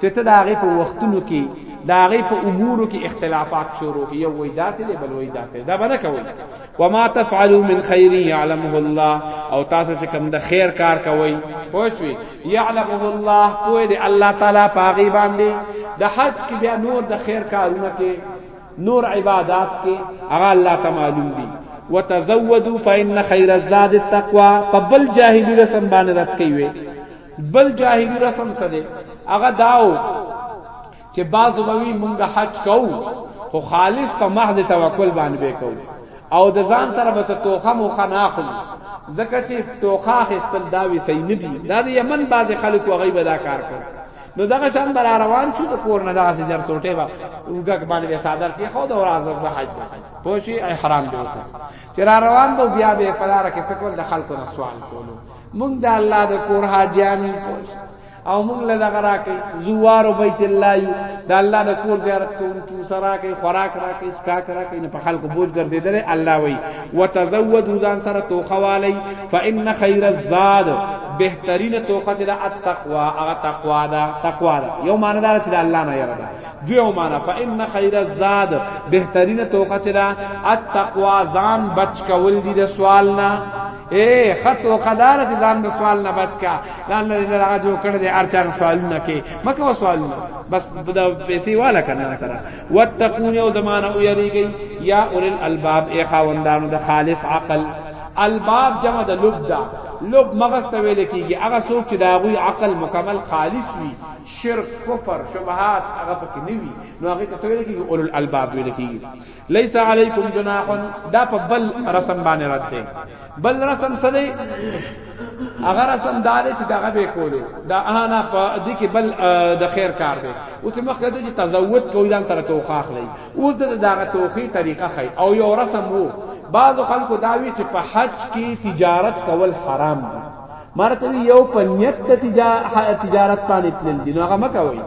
چې ته د هغې په وختونو کې د هغې په امورو کې اختلافات شروع کړي یو وایي داسې دی بل وایي داسې دا به نه کوئ وما تفعلوا من خیر یعلمه الله او تاسو چې کوم د خیر کار کوئ پوه شوي یعلمه الله پوه دی الله تعالی په هغې باندې د حج کې بیا نور د خیر کارونه کې نور عبادات کې هغه الله ته معلوم دي وتزودوا فإن خير الزاد التقوى فبل جاهدوا سمبان رات کوي بل جاهلی رسم څه دی هغه داو چې بعض وی مونږه حج کوو خو خالص په محض توکل باندې وکاو او د ځان سره بس توخه مو خناخل زکه چې توخه خستل دا وی صحیح نه دی دا د یمن بعض خلکو غیب ادا کار کوي نو دغه شان بر روان شو د کور نه دغه سجر سوټه وا وګک باندې صادر کې خو د راز د حج پوشي احرام دی وته چې را روان بو بیا به پلار کې سکول د خلکو نه سوال کولو مونږ د الله د کور حاجیان یو او موږ له دغه راکې زوار بیت الله یو د الله د کور زیارت کوونکو سره کې خوراک راکې اسکاک راکې نه په خلکو بوج ګرځیدل الله وی وتزود ځان سره توخه والی فان خیر الزاد بهترین توخه چې د تقوا هغه تقوا ده تقوا ده یو معنی دار چې د الله نه یره ده دویو معنی فان خیر الزاد بهترین توخه چې د تقوا ځان بچ کول دي د سوال نه اے خط او قدارت ځان د سوال نه بچ کا ځان لري نه راځ جوړ کړ دې ارچار سوالونه کې مکه و سوالونه بس دا پیسې والا کنه سره وتقون او زمانہ او یریږي یا اول الالباب اے خاوندانو د خالص عقل الباب جمع د لب دا لب مغز ته ویل کیږي هغه څوک چې دا غوي عقل مکمل خالص وي شرک کفر شبهات هغه پکې نه وي نو هغه ته ویل کیږي اول الالباب ویل کیږي لیس علیکم جناح دا په بل رسم باندې رد دی بل رسم څه دی اگر رسم دار چې دغه به کولو دا انا په دې کې بل د خیر کار دی اوس مخکې ته چې تزوج کوی ځان سره توخه اخلي اوس د دغه توخي طریقه خي او یو رسم وو بعض خلکو داوی چې په حج کې تجارت کول حرام دی مرته یو په نیت ته تجارت باندې تلل دي نو هغه مکوي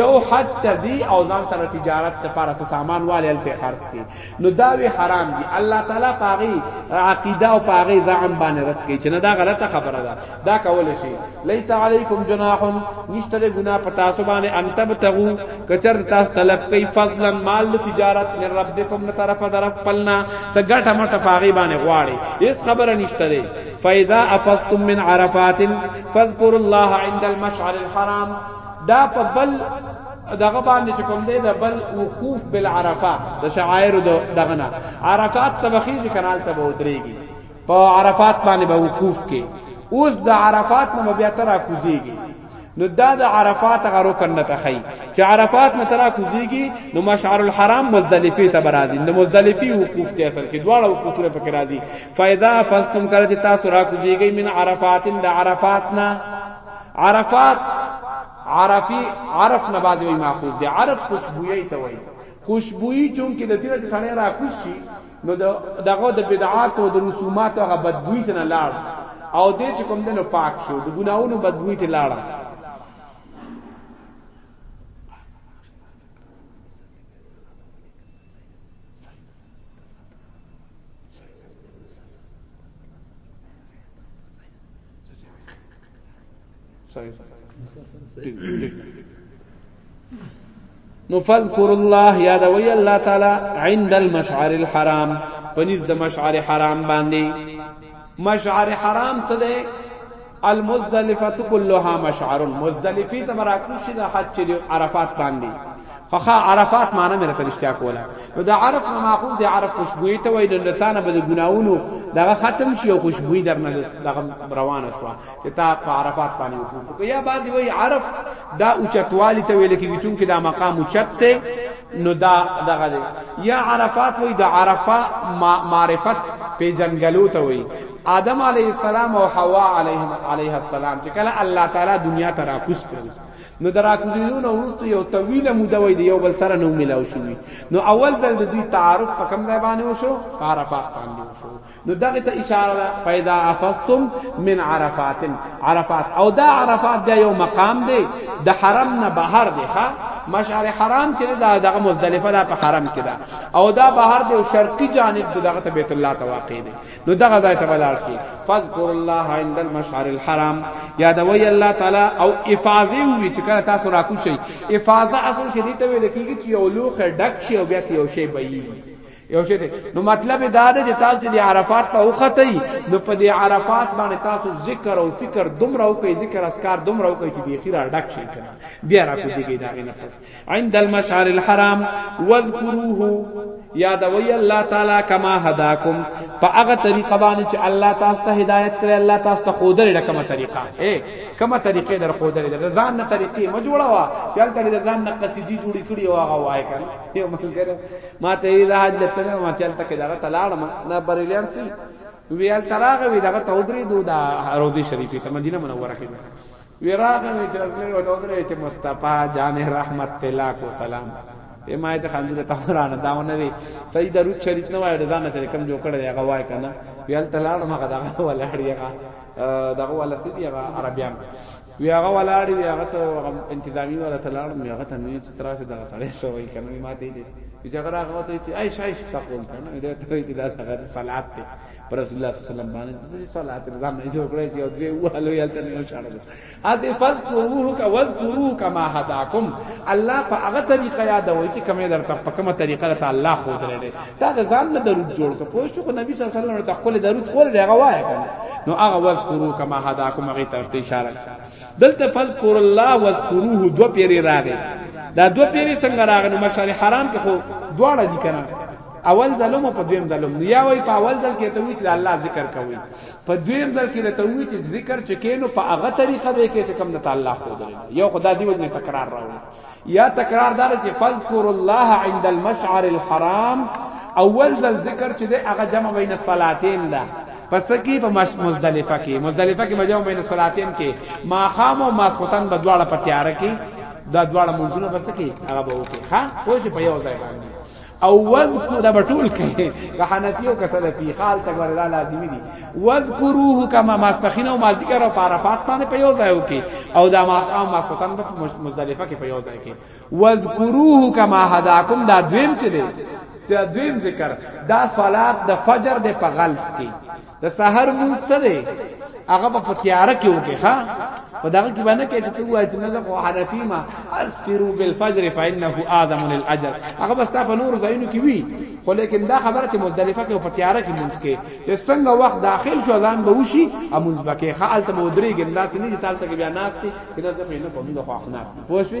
یو حتی دی او ځان سره تجارت لپاره څه سامان والي هلته خرڅ کی نو دا وی حرام دي الله تعالی پاغي عقیده او پاغي زعم باندې رد کوي چې نه دا غلطه خبره ده دا کول شي لیس علیکم جناح نشته ګنا په تاسو باندې ان تبتغو کچر تاسو طلب کوي فضلا مال تجارت من ربکم طرف درف پلنا سګټه مټه پاغي باندې غواړي اس خبره نشته فاذا افضتم من عرفات فاذكروا الله عند المشعر الحرام دا په بل دغه باندې چې کوم دی د بل وقوف بالعرفه د شعائر دغه نه عرفات تبخی چې کنال ته ودرېږي په عرفات باندې به وقوف کې اوس د عرفات نه بیا تر کوزيږي نو دا د عرفات غرو کنه ته خی چې عرفات نه ترا کوزیږي نو مشعر الحرام مزدلفه ته برازي نو مزدلفي وقوف ته اصل کې دواړه وقوفونه پکې راځي فائدہ فستم کړه چې تاسو را کوزیږي من عرفات د عرفات نه عرفات عرفی عرف نه بعد وی ماخوذ دی عرف خوشبوئی ته وای خوشبوئی چون کې د دې سره را کوشي نو د دغه د بدعات او د رسومات هغه بدبوی ته نه لاړ او دې چې کوم دنو پاک شو د ګناونو بدبوی ته لاړ نو فذكر الله یادوي الله تعالی عند المشعر الحرام پنځ د مشعر حرام باندې مشعر حرام څه دی المزدلفه كلها مشعر مزدلفه تمراکوشي د حج عرفات باندې خخه عرفات معنی مې راته رښتیا کوله نو د عرف نه معقول د عرف خوشبوئی ته وای د تانه به د ګناونو دغه ختم شي او خوشبوئی در نه دغه روانه شو چې تا په عرفات باندې وکړو یا بعد وای عرف دا اوچتوالی ته ویل کېږي چې دا مقام اوچت دی نو دا دغه دی یا عرفات وای د عرفه معرفت په جنگلو ته وای آدم علیه السلام او حوا علیه علیه السلام چې کله الله تعالی دنیا ته راکوس کړو نو د راکوزیدو نه وروسته یو طویله موده وای د یو بل سره نو ملاو شوي نو اول ځل د دوی تعارف په کوم ځای باندې وشو په عرفات باندې وشو نو دغه ته اشاره ده پیدا افضتم من عرفات عرفات او دا عرفات دا یو مقام دی د حرم نه بهر دی ښا مشعر حرام چې دا دغه مزدلفه دا په حرم کې ده او دا بهر دی او شرقي جانب دغه ته بیت الله ته واقع دی نو دغه ځای ته بلار شي فذكر الله عند المشعر الحرام یادوي الله تعالی او افاظه وی چې کله تاسو راکو شي افاظه اصل کې دې ته ویل کیږي چې یو لوخ ډک شي او بیا کې یو شی بېږي یو شی دی نو مطلب دا دی چې تاسو د عرفات ته وختئ نو په دې عرفات باندې تاسو ذکر او فکر دومره وکړئ ذکر اسکار دومره وکړئ چې بیا خیره ډک شي بیا راکو دیږي دا نه پس عند المشعر الحرام واذكروه یادوي الله تعالی کما هداکم په هغه طریقه باندې چې الله تاسو ته هدایت کړی الله تاسو ته خودره رقمه طریقه اے کومه طریقې در خودره در ځان نه طریقې ما جوړا وا چې هلته در ځان نه قصیدی جوړی کړی او هغه وای کړ یو ملګری ما ته یې حاج لته ما چلته کې دا تلاړ ما نه بریلیان سی ویل تراغه وی دغه تودری دودا روزي شریفې ته مدینه منوره کې وی راغه وی چې زه وته درې چې مصطفی جان رحمت تلا کو سلام یې ما ته خان دې تمرانه داونه وی صحیح درود شریف نه وای ځان چې کم جوړ کړی هغه وای کنه ویل تلاړ ما غدا ولاړی هغه دغه ولا سیدی هغه عربیان وی هغه ولاړی وی هغه ته انتظامی ولا تلاړ مې هغه ته مې چې تراشه دغه سړی سوې کنه ما ته دې چې هغه هغه ته چې عائشہ عائشہ تقول کنه دې ته چې دا هغه صلات ته پر رسول الله صلی الله علیه وسلم باندې د صلات نظام نه جوړ کړی چې او دوی وهلو یا تنه او شاړه اته فذكروه کا وذكروه کما هداکم الله په هغه طریقه یاد وای چې کومه درته په کومه طریقه ته الله خو درې دا د ځان نه درود جوړ ته پوه شو نبی صلی الله علیه وسلم ته خپل درود خو لري هغه وای نو هغه وذكروه کما هداکم هغه طرف ته اشاره دلته فذكر الله وذكروه دو پیری راغی دا دو پیری څنګه راغی نو مشعر حرام کې خو دواړه دي کنه اول ظلم او په دویم ظلم نو یا وای په اول ځل کې ته وی چې الله ذکر کوي په دویم ځل کې ته وی چې ذکر چې کینو په هغه طریقه به کې چې کم نه تعالی خو درې یو خدای دی وجه تکرار راوړي یا تکرار دار چې فذكر الله عند المشعر الحرام اول ځل ذکر چې ده هغه جمع بین الصلاتین ده پس کی په مزدلفه کې مزدلفه کې مجمع بین الصلاتین کې ما خام او ماسختن په دواړه په تیار کې دا دواړه منځونه بس کې هغه به وکي ها خو چې په یو ځای باندې او وذکر دا بټول کوي که حنفي او که سلفي خال تک وردا لازمي دي وذکروه کما ماسپخین او مازیګر او پارفات باندې په یو ځای وکي او دا ما او ماسوتن په مزدلفه کې په یو ځای کې وذکروه کما هداکم دا دویم چې دی دا دویم ذکر دا صلات د فجر د پغلس کې د سحر مون څه دی هغه په تیاره کې وکي ها په دغه کې باندې کې ته وایې چې نه خو حنفي ما اسفرو بالفجر فانه اعظم للاجر هغه بس تا په نور زینو کې وی خو لیکن دا خبره ته مختلفه کې په تیاره کې مونږ کې چې څنګه وخت داخل شو ځان به وشي امونږ بکې خالت مودري ګندات نه دي تالت کې بیا ناشتي کنه ته په نه کوم د خو اخنا پوښي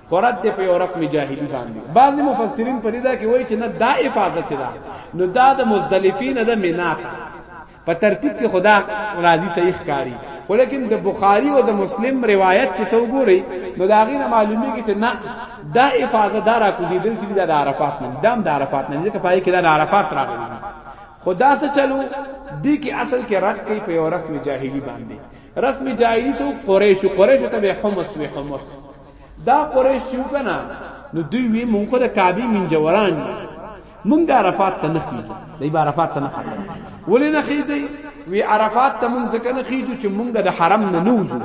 خورت دی په یو رسم جاهلی باندې بعض مفسرین په دې دا کې وایي چې نه دا افاده چې دا نو دا د مزدلفین د مینا په ترتیب کې خدا راضی صحیح کاری ولیکن د بخاری او د مسلم روایت چې تو ګوري نو دا غینه معلومیږي چې نه دا افاده دا را کوزیدل چې دا د عرفات نه دام د عرفات نه ځکه پای کې دا د عرفات راغلی خدا ته چلو دی کې اصل کې رد کوي په یو رسم جاهلی باندې رسم جاهلی سو قریش قریش ته به حمص و حمص دا قریش چې وکنه نو دوی وی مونږ خو د کعبه من جوران مونږ د عرفات ته نه خېږي د عرفات ته نه خېږي ولې نه خېږي وی عرفات ته مونږ ځکه نه خېږي چې مونږ د حرم نه نوځو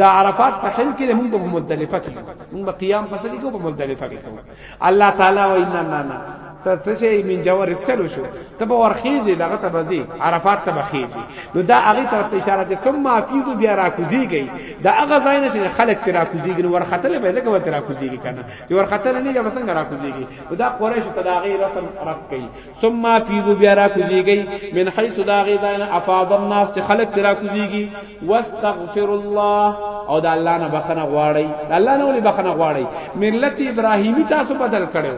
د عرفات په حل کې مونږ په ملتلفه کې مونږ قیام پسې کوو په ملتلفه کې الله تعالی وای نه نه نه ته څه شي من جوار استلو شو ته به ورخیږي دغه ته بزي عرفات ته بخیږي نو دا هغه طرف ته اشاره ده ثم افیض بیا راکوزیږي دا هغه ځای نه چې خلک تر راکوزیږي نو ورختل به دغه تر راکوزیږي کنه چې ورختل نه یې بسنګ راکوزیږي نو دا قریش ته دا هغه رسم رد کړي ثم فیضو بیا را کوزیږي من حيث دا غیدان افاض الناس چې خلق ترا کوزیږي واستغفر الله او دا الله نه بخنه غواړي دا الله نه ولي بخنه غواړي ملت ابراهیمی تاسو بدل کړو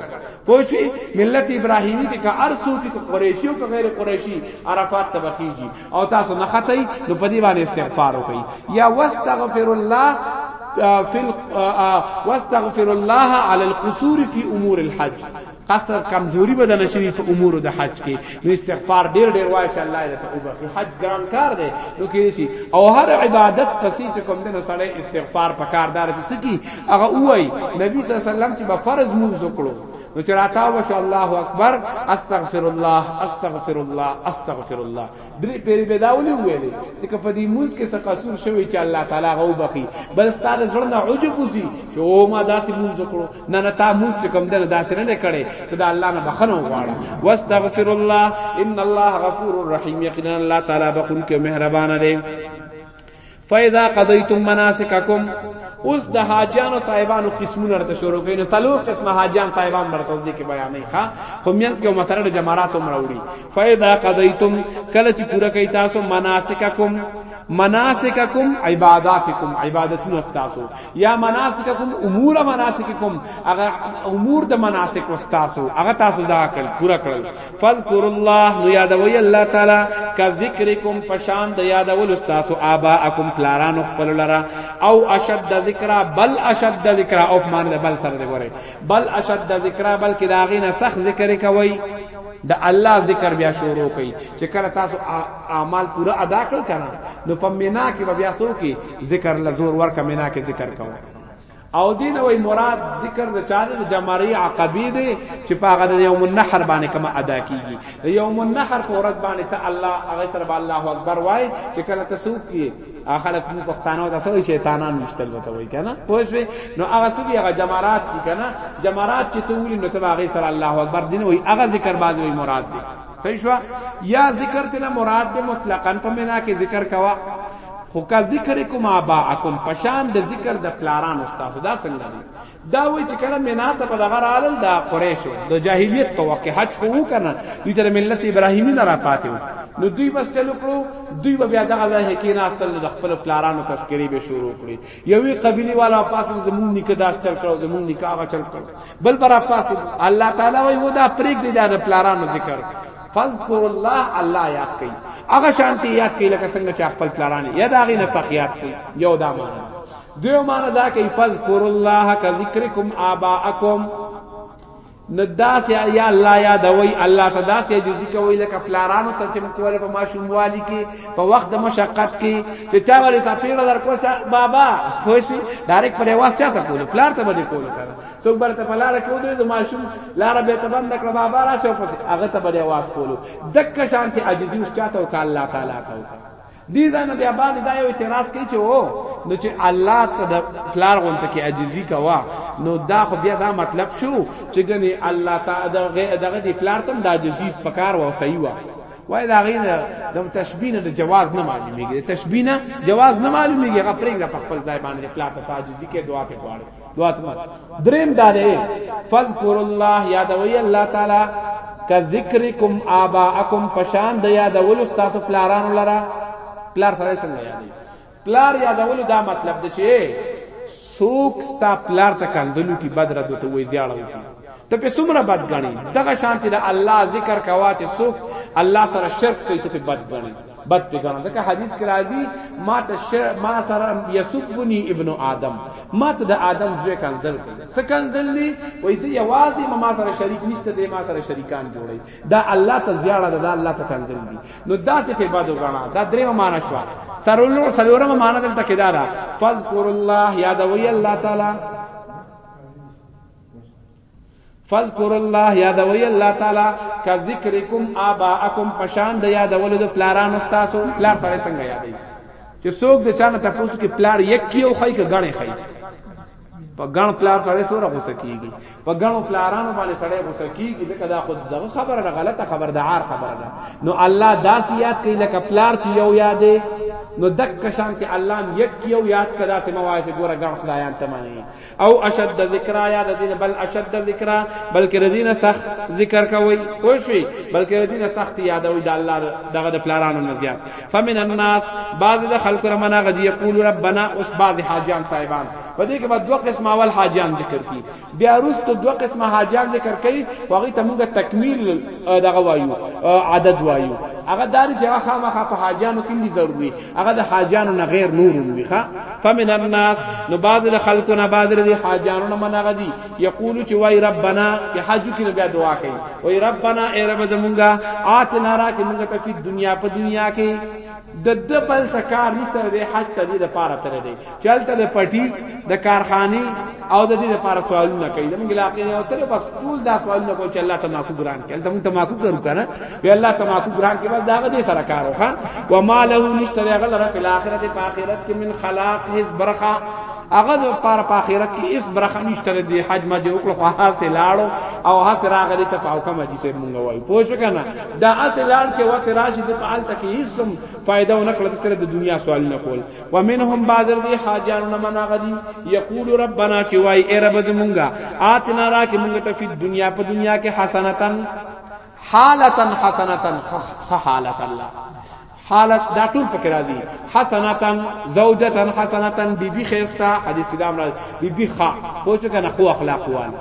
پوچی ملت ابراهیمی کې که ارسو کې قریشی او که غیر قریشی عرفات تبخیږي او تاسو نه خطای نو په دې باندې استغفار وکړي یا واستغفر الله فی واستغفر الله علی القصور فی امور الحج قصر کمزوري بدل شوی په امور د حج کې نو استغفار ډیر ډیر وای چې الله دې ته وبخي حج ګران کار دی نو کې شي او هر عبادت پسې چې کوم دنه سړی استغفار پکار دار چې سکی هغه وای نبی صلی الله علیه وسلم چې په فرض موږ وکړو نو چې راته وشو الله اکبر استغفر الله استغفر الله استغفر الله درې پیری به داولې ویلې چې په دې موږ کې څه قصور شوی چې الله تعالی غو بخي بل ستاره ځړنه عجب وسی چې او ما داسې موږ وکړو نه نه تا موږ چې کوم دنه داسې نه کړي ته د الله نه بخنه وغواړه واستغفر الله ان الله غفور رحیم یقینا الله تعالی بخون کې مهربان دی فاذا قضيتم مناسككم اوس د حاجانو صاحبانو قسمونه رته شروع کین سلو قسم حاجان صاحبان مرته دي کې بیان نه ښا خو مینس کې مثلا د جمرات عمر وړي فاذا قضيتم کله چې پوره کوي تاسو مناسککم مناسککم عباداتکم عبادتون استاسو یا مناسککم امور مناسککم هغه امور د مناسک واستاسو هغه تاسو دا کړل پورا کړل فذكر الله نو یادوي الله تعالی کا ذکرکم پشان د یادول استاسو اباکم پلارانو خپل لرا او اشد ذکر بل اشد ذکر او مان بل سره دی وره بل اشد ذکر بلکې دا غینه سخت ذکر کوي د الله ذکر بیا شروع کړي چې کله تاسو اعمال پورا ادا کړ کنه نو په مینا کې بیا سو کې ذکر لزور ورکه مینا کې ذکر کوو او دین وای مراد ذکر د چاره د جماری عقبی دی چې په هغه د یوم النحر باندې کما ادا کیږي د یوم النحر په ورځ باندې ته الله هغه سره الله اکبر وای چې کله ته سوق کی اخر په پښتانو د سوي شیطانان مشتل وته وای کنه پوه شئ نو هغه سدي هغه جمرات دي کنه جمرات چې ته ولې نو ته هغه سره الله اکبر دین وای هغه ذکر باندې وای مراد دی صحیح شو یا ذکر تینا مراد دے مطلقاً پا منا کے ذکر کوا خو کا ذکر کوم اباعکم پشان د ذکر د پلاران استاد دا څنګه دی دا وای چې کله مینا ته په دغه رال د قریشو د جاهلیت په وخت حج خو کنه دوی تر ملت ابراهیمی نه را پاتې نو دوی بس چلو کړو دوی بیا دغه ځای کې نه استل د خپل پلارانو تذکری به شروع کړی یوی قبیلی والا پاس زمون نکاح داس چل کړو زمون نکاح غا چل کړو بل برا پاس الله تعالی وای و دا پریک دی دا پلارانو ذکر فذكر الله الله یاد کوي هغه شانتی یاد کوي لکه څنګه چې خپل پلارانه یاد هغه نه سخیات کوي یو دا معنا دیو معنا دا کوي فذكر الله کذکرکم آباءکم نو داسې یا الله یادوي الله ته داسې جزي کوي لکه پلارانو ته چې مکواله په ماشوموالي کې په وخت د مشقت کې چې چا ولې سفیر در کول بابا خوشي ډایرک پر واس چا ته کول پلار ته باندې کول کنه څوک برته په لار کې ودرې د ماشوم لار به ته بند کړ بابا راشه پس هغه ته باندې واس کول دک شانتي عاجزي او چا ته وکړه الله تعالی ته دې ځای نه بیا بعضې دا یو اعتراض کوي چې او نو چې الله ته د پلار غونته کې عاجزي کوه نو دا خو بیا دا مطلب شو چې ګنې الله تعالی دغه دې پلار ته هم د عاجزي پکار و او صحیح وه وای دا غین د تشبیه نه جواز نه معلومیږي تشبیه نه جواز نه معلومیږي هغه پرېږده په خپل ځای باندې پلار ته تعجزي کې دعا ته غواړي دواتما دریم دا دی فذكر الله یادوي الله تعالی کذکرکم آباءکم پشان د یادولو تاسو پلارانو لرا پلار سره څنګه یادوي پلار یادولو دا مطلب دی چې سوک ستا پلار ته کنزلو کی بدر دو ته وای زیاړو ته په سمره بد غنی دغه شانتی د الله ذکر کوا چې سوک الله سره شرک کوي ته په بد غنی بد پی کنه ځکه حدیث کې راځي ما ته شر ما سره یسبنی ابن آدم ما ته د آدم زوی کنزل کوي څه کنزل دی وای ته یوازې ما سره شریک نشته دی ما سره شریکان جوړي دا الله ته زیاړه ده دا الله ته کنزل دی نو دا ته په بده غاڼه دا درې معنا شو سرولو سلورم معنا دلته کې دا ده فذكر الله یادوي الله تعالی فذكر الله یادوي الله تعالی کا ذکرکم آباءکم پشان د یادولو د پلاران استاسو پلار سره څنګه یادای چې څوک د چانه تاسو کې پلار یک کیو خای ک غړې خای په غن پلار سره سره غوسه کیږي په غن پلارانو باندې سره غوسه کیږي لکه دا خود دغه خبره ده غلطه خبره ده عار خبره ده نو الله داس یاد کوي لکه پلار چې یو یادې نو دک شان چې الله یک یو یاد کړه سم وایي چې ګوره غن خدایان ته مانی او اشد ذکر یا د دین بل اشد ذکر بلکې د دین سخت ذکر کوي خو شي بلکې د دین سخت یادوي د الله دغه د پلارانو نه زیات فمن الناس بعض د خلکو رمنا غدی یقول ربنا اس بعض حاجیان صاحبان په دې کې بعد دوه قسم اول حاجیان ذکر کی بیا وروسته دوه قسم حاجیان ذکر کوي هغه ته موږ تکمیل دغه وایو عدد وایو هغه دار چې هغه خامخا په حاجانو کې ضروري هغه د حاجانو نه غیر نور وي ښا فمن الناس نو بعض د خلکو نه بعض د حاجانو نه منغه دي یقول چې وای ربنا چې حاجو کې بیا دعا کوي وای ربنا ای رب زمونږه آتنا را کې مونږ ته په دنیا په دنیا کې د دبل سکار نشته د حج ته دې لپاره تر دې چلته د پټي د کارخانه او د دې لپاره سوالونه کوي زموږ علاقې نه او تر بس ټول دا سوالونه کوي چې الله تماکو ګران کړي تم تماکو کرو کنه وی الله تماکو ګران کړي بس دا غدي سره کار وخا و ما له نشتره غلره په الاخرت په اخرت کې من خلاق هیڅ برخه هغه د پار په اخرت کې هیڅ برخه نشتره دی حج ما دې وکړو خو هاته لاړو او هاته راغلی ته پاو کما دي سه مونږ وای پوه شو کنه دا هاته لاړ چې وته راشي د پالته کې هیڅ فائدہ ونکړه د سره د دنیا سوال نه کول ومنهم بعض الذي حاجان من غدي يقول ربنا چې وای اے رب دې مونږه آتنا را کې مونږ ته په دنیا په دنیا کې حسنتن حالتن حسنتن خ حالت الله حالت دا ټول پکې راځي حسنتن زوجتن حسنتن بیبي خيستا حدیث کې دا امر بیبي خا پوښتنه خو اخلاق وانه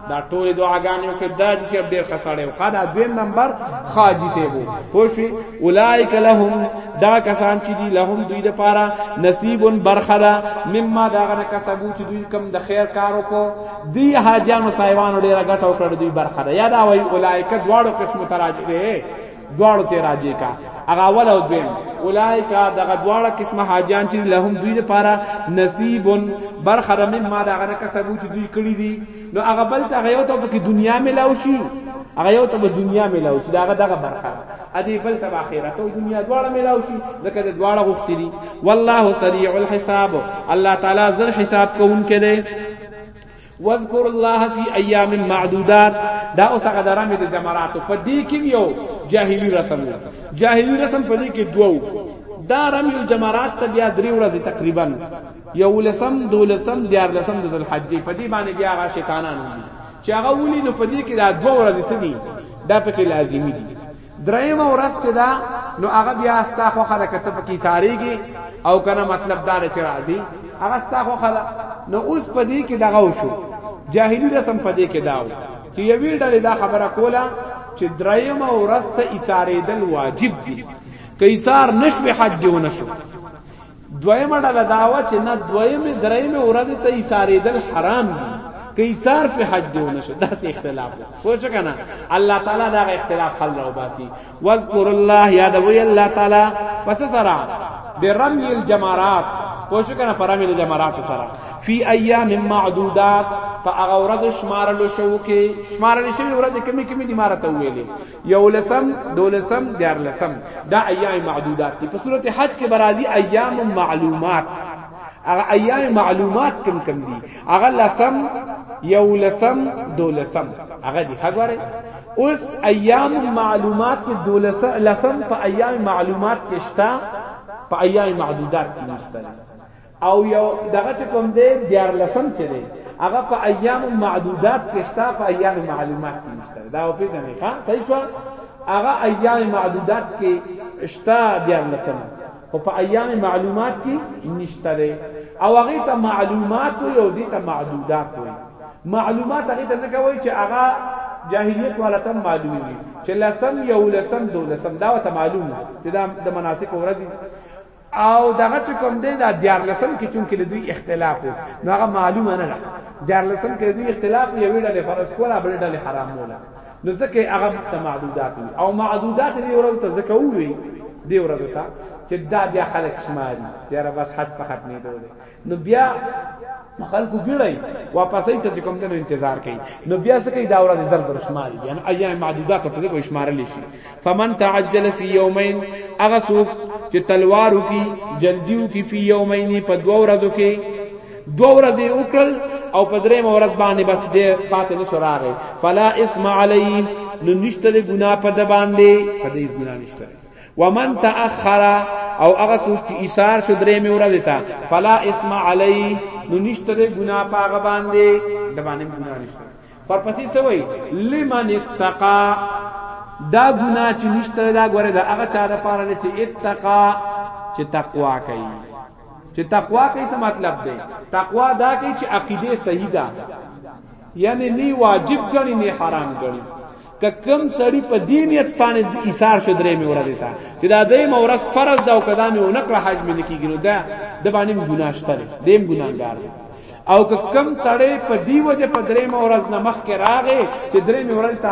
دا ټول دعاګانې وکړه دا دې چې ډېر خسړې او خدا دویم نمبر خاجي سیبو پوښي اولایک لهم دا کسان چې دي لهم دوی د پاره نصیب برخدا مما دا غنه کسبو چې دوی کم د خیر کار وکړو دی حاجانو سایوانو ډېر غټ او کړ دوی برخدا یاد وای اولایک دواړو قسم تراجه دواړو ته راځي کا هغه اول او دویم اولایکا دغه دواړه قسمه حاجیان چې لهم دوی لپاره نصیب برخه د مما دغه نه کسبو چې دوی کړی دي نو هغه بل ته یو ته په دنیا ملاو شي هغه یو ته په دنیا ملاو شي دغه دغه برخه ادي بل ته اخرت او دنیا دواړه ملاو شي ځکه د دواړه غوښتي دي والله سریع الحساب الله تعالی زر حساب کوونکی دی واذکر الله فی ایام معدودات دا اوس هغه درامه د جمرات په دې کې یو جاهلی رسم جاهلی رسم په دې کې دوو دا رمی الجمرات ته بیا درې ورځې تقریبا یو لسم دو لسم دیار لسم د ذوالحجې په دې باندې بیا هغه شیطانان دي چې هغه ولي نو په دې کې دا دوه ورځې سدي دا پکې لازمی دي دریم ورځ چې دا نو هغه بیا ستا خو خلک ته پکې ساریږي او کنه مطلب دا چې راځي هغه ستا خو خلک نو اوس پدې کې دغه وشو جاهلی رسم پدې کې داو چې یوې ډلې دا خبره کوله چې دریم ورځ ته ایثارې دل واجب دي کیسار نشو حج دیو نشو دویمه ډله دا وه چې نه دویمې درېیمې ورځې ته ایسارېدل حرام دي که ایسار په حج دی ونه شو داسې اختلاف دی پوه شو که نه الله تعالی دا اختلاف حل راوباسي واذکر الله یادوي الله تعالی پس سره برمی الجمرات پوه شو که نه په رمی الجمرات سره فی ایام معدودات په هغه ورځو شمارلو شوو کې شمارلې شوې ورځې کمې کمې دي مارته ویلې یولسم دولسم دیارلسم دا ایام معدودات دی په صورت حج کې برازي ایام معلومات هغه ایام معلومات کم کم دي هغه لسم یولسم دولسم هغه دي خبره اوس ایام معلومات کې دولسم لسم په ایام معلومات کې شتا په ایام معدودات کې نشته او یو دغه چې کوم دی دیار لسم چې دی هغه په ایام معدودات کې شته په ایام معلومات کې نشته دا په دې نه ښه صحیح شو هغه ایام معدودات کې شته دیار لسم خو په ایام معلومات کې نشته دی او هغه ته معلومات یو دي ته معدودات وي معلومات هغه ته نه کوي چې هغه جاهلیت والا تم معلومي وي چې لسم یو لسم دو لسم دا ته معلومه چې دا د مناسک ورځي او دغه چې کوم دی دا دیار لسم کې چون کې د دوی اختلاف نو هغه معلومه نه ده دیار لسم کې د دوی اختلاف یو ویډه له فرض کوله بل ډله حرام مولا نو ځکه هغه ته معدودات او معدودات دی ورځ ته ځکه وی دی ورځ ته چې دا بیا خلک شماري چې را بس حد په حد نه دی نو بیا خلکو بیړای واپسې ته کوم دنو انتظار کوي نو بیا څه کوي دا ورځ در در شمار دي ان ایام معدودات ته دغه شمار لشي فمن تعجل فی یومین اغه سوق چې تلوارو کی جلدیو کی فی یومین په دوه ورځو کې دوه ورځې وکړل او په درې مورز باندې بس دې پاتې نشو راغی فلا اسم علی نو نشته ګناه په د باندې په دې ګناه نشته ومن تاخر او هغه څوک چې ایثار شو درې مې ورځې ته فلا اسم علی نو نشته دې ګنا پاغه باندې د باندې ګنا نشته پر پسې سوې لمن اتقا دا ګنا چې نشته دا غره دا هغه چا د پاره چې اتقا چې تقوا کوي چې تقوا کې څه مطلب دی تقوا دا کې چې عقیده صحیح ده یعنی نه واجب غني نه حرام غني ککم سړی په دینیت باندې ایثار شو درې مې ورته تا چې دا دې مورس فرض دا او کدا مې اونکړه حج مې نکیږي نو دا د باندې ګناه شته دې ګناګار او که کم سړی په دی وجه په درې مورز نه مخ کې راغې چې درې مورز ته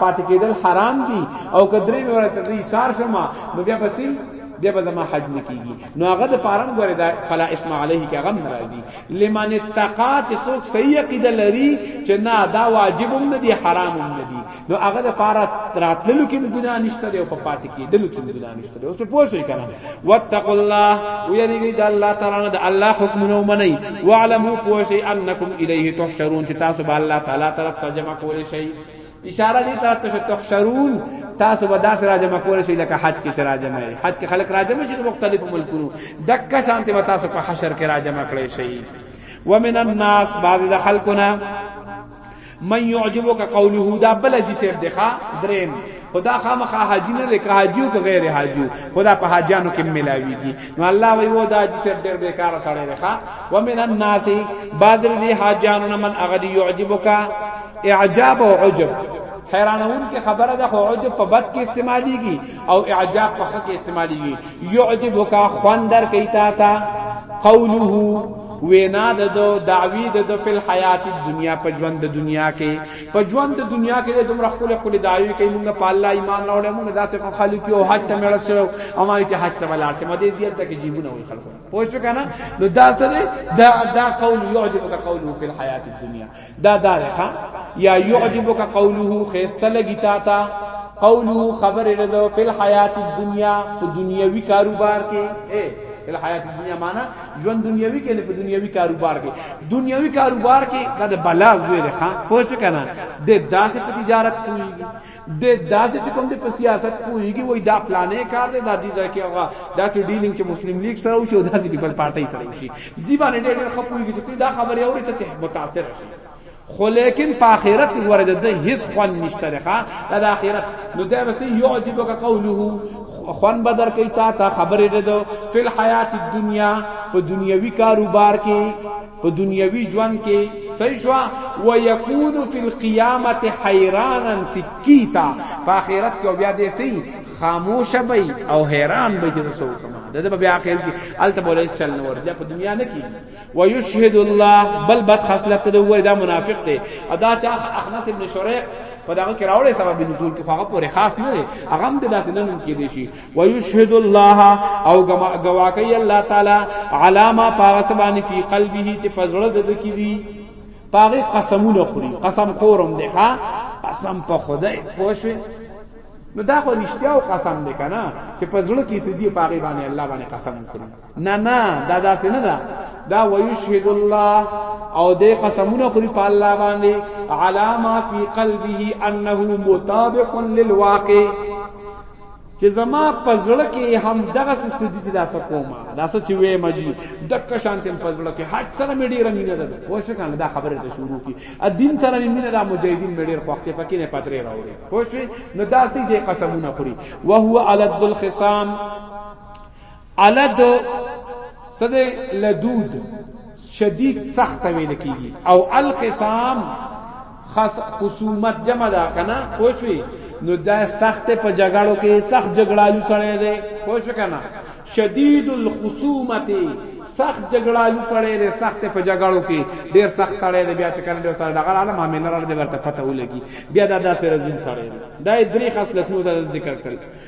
پاتې کېدل حرام دي او که درې مورز ته دې سار شما نو بیا بسې بیا به زما حج نکیږي نو هغه د پارم ګوره دا فلا اسم علیه کې غم ناراضي لمن اتقا چې څوک صحیح عقیده لري چې نه دا واجب هم نه دي حرام هم نه دي نو هغه د پاره راتللو کې ګناه نشته دی او په پاتې کېدلو کې ګناه نشته دی اوس په پوه شئ کنه واتقوا الله ويرګي د الله تعالی نه د الله حکم نو منئ واعلموا پوه شئ انکم الیه تحشرون چې تاسو به الله تعالی طرف ته جمع کول شئ اشاره دي طرف ته تحشرون تاسو به داسې راځم کول شي لکه حج کې راځم حج کې خلک راځم شي د مختلفو ملکونو دک شانته به تاسو په حشر کې راځم کړی شي ومن الناس بعض د خلقنا من يعجبك قوله دا بل جی سیب دخا درین خدا خامخا حاجی نه لکه حاجیو که غیر حاجیو خدا په حاجانو کې ملاویږي نو الله وی و دا جی سیب ډېر بیکاره سړی رخا ومن الناس بادر دی حاجانو من اغدی يعجبك اعجاب او عجب حیرانون کې خبره ده خو عجب په بد کې استعماليږي او اعجاب په حق استعمالي يعجبك خوندر کیتا تا قوله وینا د دو دعوی د د فل حیات دنیا په ژوند د دنیا کې په ژوند د دنیا کې د دومره خپل خپل دعوی کوي موږ په الله ایمان راوړل موږ داسې خو خالق یو حج ته مړ شو امر چې حج ته ولاړ شم دې زیات کې جیبونه وي خلکو پوه شو کنه نو دا سره دا دا قول یعجبک قوله فی الحیات الدنیا دا دارخه یا یعجبک قوله خیسته لگی تا تا قوله خبر ردو فی الحیات الدنیا په دنیوی کاروبار کې اے فی الحیات الدنیا معنا ژوند دنیوی کې نه په دنیوی کاروبار کې دنیوی کاروبار کې دا د بلا ویره ښا پوه شو کنه د داسې په تجارت کوي دی داسې چې کوم دی په سیاست پوهیږي وای دا پلانې کار دی دا دې ځای کې هغه داسې ډیلینګ چې مسلم لیګ سره وشي او داسې پیپل پارټۍ سره وشي دی باندې ډېر ډېر خپويږي چې دا خبره اوري ته متاثر شي خو لیکن په آخرت کې ورته د هیڅ خوان نشته ده دا د آخرت نو دا بس یعجبک قوله خوان بدر کوي تا ته خبره ده په حیات دنیا په دنیوي کاروبار کې په دنیوي ژوند کې صحیح شو و یکون فی القیامت حیرانا سکیتا په آخرت کې بیا دې سي خاموش به او حیران به چې رسو کما د دې بیا آخرت کې الته بولې چل نه ورځه په دنیا نه کې و یشهد الله بل بد خصلت ته وای دا منافق دی ادا چا اخنس ابن شریق په دغه کې راوړې سبب نزول کې هغه پورې خاص نه دی هغه هم د داتنن کې دی شي ويشهد الله او گواکي الله تعالی علامه پاغسبانی فی قلبه چې پزړه د کی دي پاغه قسمونه خوري قسم خورم دی ها قسم په خدای پوښوي نو دا خو رښتیا او قسم دی کنه چې پزړه کې سدي پاغه باندې الله باندې قسم خوري نه نه دا داسې نه ده دا ويشهد الله او دې قسمونه خوري په الله باندې علامه فی قلبه انه مطابق للواقع چې زما پزړه کې هم دغه څه سدي چې دا څه کومه دا څه چې وې مجي دک شانت هم پزړه کې حج سره مې ډیره مینه ده خو څه کنه دا خبره ته شروع کی ا دین سره مې مینه ده مجاهدین مې ډیر خوښته پکې نه پاترې راوړي خو څه نو داسې دې قسمونه خوري وهو علد الخصام علد سده لدود شدید سخت ویل کیږي او الخصام خاص خصومت جمع دا کنه پوښوي نو دا سخت په جګړو کې سخت جګړالو سره دی پوښ کنه شدید الخصومت سخت جګړالو سره دی سخت په جګړو کې ډیر سخت سره دی بیا چې کنه ډیر سره دغه عالم معاملې را دې ورته پته ولګي بیا دا داسې رزین سره دی دا درې خاص لتنو ذکر کړل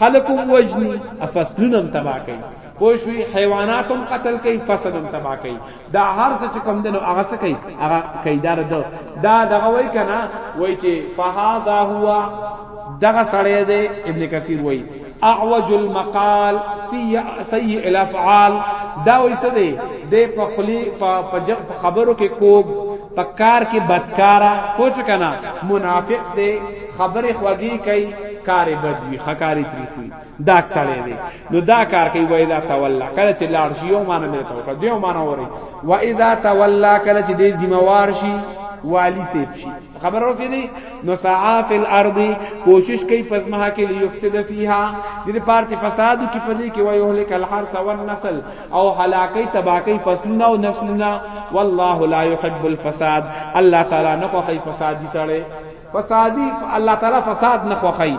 خلق هم وجنی افسلون هم تبا کوي پوه شوي حیوانات هم قتل کوي فصل هم تبا کوي دا هر څه چې کوم دنو هغه څه کوي هغه کیدار ده دا دغه وای کنه وای چې فهذا هو دغه سړی دی ابن کثیر وای اعوج المقال سیء سیء الافعال دا وای څه دی د په خلی په خبرو کې کوب پکار کې بدکارا پوه شو کنه منافق دی خبره خوږی کوي کار بد وی خکاری تریخی دا سړی دی نو دا کار کوي و اذا تولا کله چې لاړ شي یو معنی نه توکا دیو معنی وری و اذا تولا کله چې دې ذمہ وار شي والی سیب شي خبر اوسې دي نو سعاف الارض کوشش کوي پزما کې لیفسد فیها دې پارت فساد کې پدې کې وایو هلک الحرث والنسل او هلاکی تباکی فصلنا او نسلنا والله لا يحب الفساد الله تعالی نه کوي فسادي سره فسادی الله تعالی فساد نه خوخی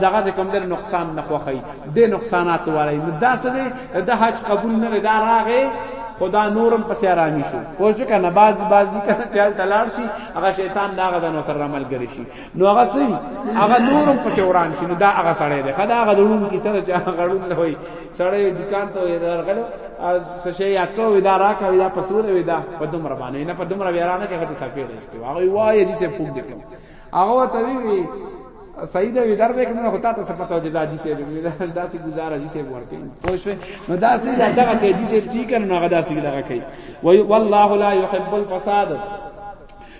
دغه کوم در نقصان نه خوخی د نقصانات وړي نو دا څه دی د حج قبول نه دا راغې خدا نورم پس آرامی شو پوه شو کنه بعد بعد دي کنه چل تلار شي هغه شیطان دا غدا نو سره عمل کوي شي نو هغه سي هغه نورم پس وران شي نو دا هغه سړی دی خدا هغه دون کی سره چې هغه غړون نه وي سړی وی دکان ته وی درغلو از سشه یاد کو وی دا راکا وی دا پسول وی دا په دومره باندې نه په دومره ویرانه کې هته سپیر استه هغه وای دي چې پوک دي هغه ته وی سید وی در به کنه هوتا ته سپتا وجه دا جی سه وی دا داسې گزاره جی سه ورکې خوش نو دا سې دا دغه کې جی سه ټیک نه هغه داسې دغه کوي والله لا يحب الفساد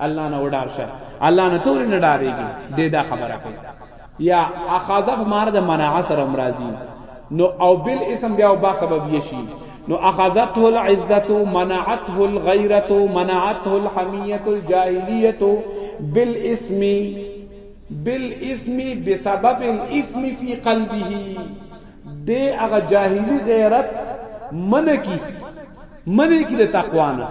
الله نه وډار شه الله نه تور نه ډاریږي دې دا خبره کوي یا اخاذ په مار د منع سره مرضی نو او بل اسم بیا با سبب یشی نو اخذته العزت منعته الغیرت منعته الحمیت الجاهلیت بالاسم بالاسم بسبب الاسم فی قلبه دې هغه جاهلی غیرت منکی منکی د تقوا نه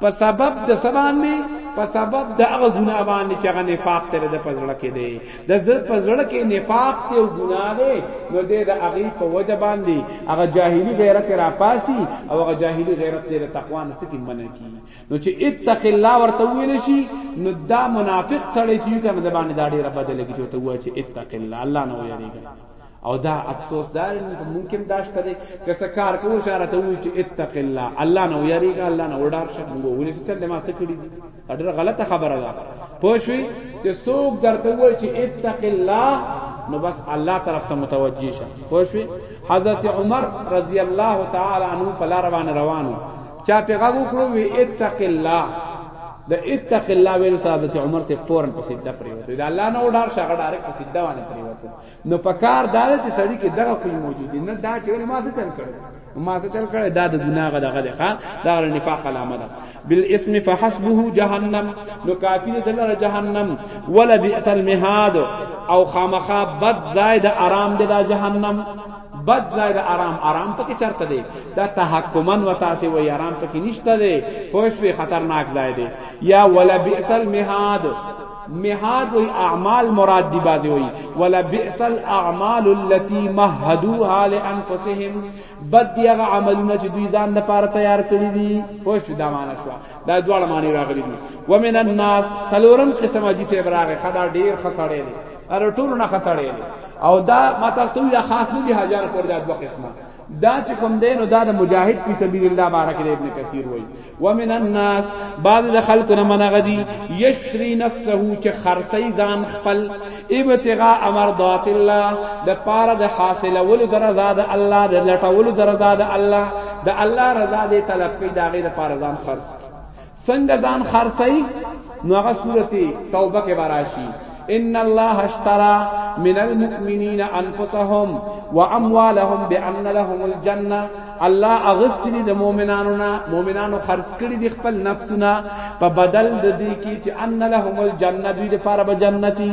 په سبب د سبان دی په سبب د هغه ګناه باندې چې هغه نفاق تر د پزړه کې دی د د پزړه کې نفاق ته او ګناه دی نو د هغه په وجه باندې هغه جاهلی غیرت را پاسي او هغه جاهلی غیرت د تقوا نه سکه منع کی نو چې اتق الله ورته ویل شي نو دا منافق سره چې کنه د باندې دا ډیره بدلږي چې ته وایې چې اتق الله الله نه ویریږي او دا افسوس دار نه په مونږ کې داشته دی که څه کار کوو اشاره ته وی چې اتق الله الله نه یریګا الله نه وډار شه مونږ ولې ستل ما څه کړی دي اډر غلطه خبره ده پوښوي چې څوک درته وای چې اتق الله نو بس الله طرف ته متوجه شه پوښوي حضرت عمر رضی الله تعالی عنہ په لار روان روانو چا پیغه وکړو وی اتق الله د اتق الله ویل حضرت عمر ته فورن په سیده پریوته دا الله نه وډار شغه ډارک په سیده باندې پریوته نو پکار دا چې سړی کې دغه خوې موجود دي نه دا چې ولې ما څه چل کړو ما څه چل کړو دا د ګناه غل غل ښا دا د نفاق علامه ده بالاسم فحسبه جهنم نو کافی دې دلاره جهنم ولا بئس المهاد او خامخا بد زائد آرام دې دا جهنم بد زائد آرام آرام پکې چرته دی دا تحکمن و تاسو و آرام پکې نشته دی خوش به خطرناک زائد یا ولا بئس المهاد مهاد وی اعمال مراد دی باندې وی ولا بئس الاعمال التي مهدوها لانفسهم بد دی هغه عملونه چې دوی ځان لپاره تیار کړی دي پوه شو دا معنا شو دا دواړه معنی راغلي دي ومن الناس سلورم قسم اجي سه براغه خدا ډیر خسړې دي ار ټول نه خسړې دي او دا ما تاسو ته خاص نه دي هزار پر دا دوه قسمه دا چې کوم دی نو دا د مجاهد فی سبیل الله بارک ابن کثیر وای ومن الناس بعض د خلکو نه منغه دی یشری نفسه چې خرسی ځان خپل ابتغاء امرضات الله د پاره د حاصل ول درزا د الله د لټول درزا د الله د الله رضا دې طلب کوي دا غیر پاره ځان خرڅ څنګه ځان خرڅي نو هغه سورته توبه کې براشي ان الله اشترى من المؤمنين انفسهم واموالهم بان لهم الجنه الله اغستني د مؤمنانو نه مؤمنانو خرڅ کړي دي خپل نفسونه په بدل د دې کې چې ان لهم الجنه دوی لپاره به جنتي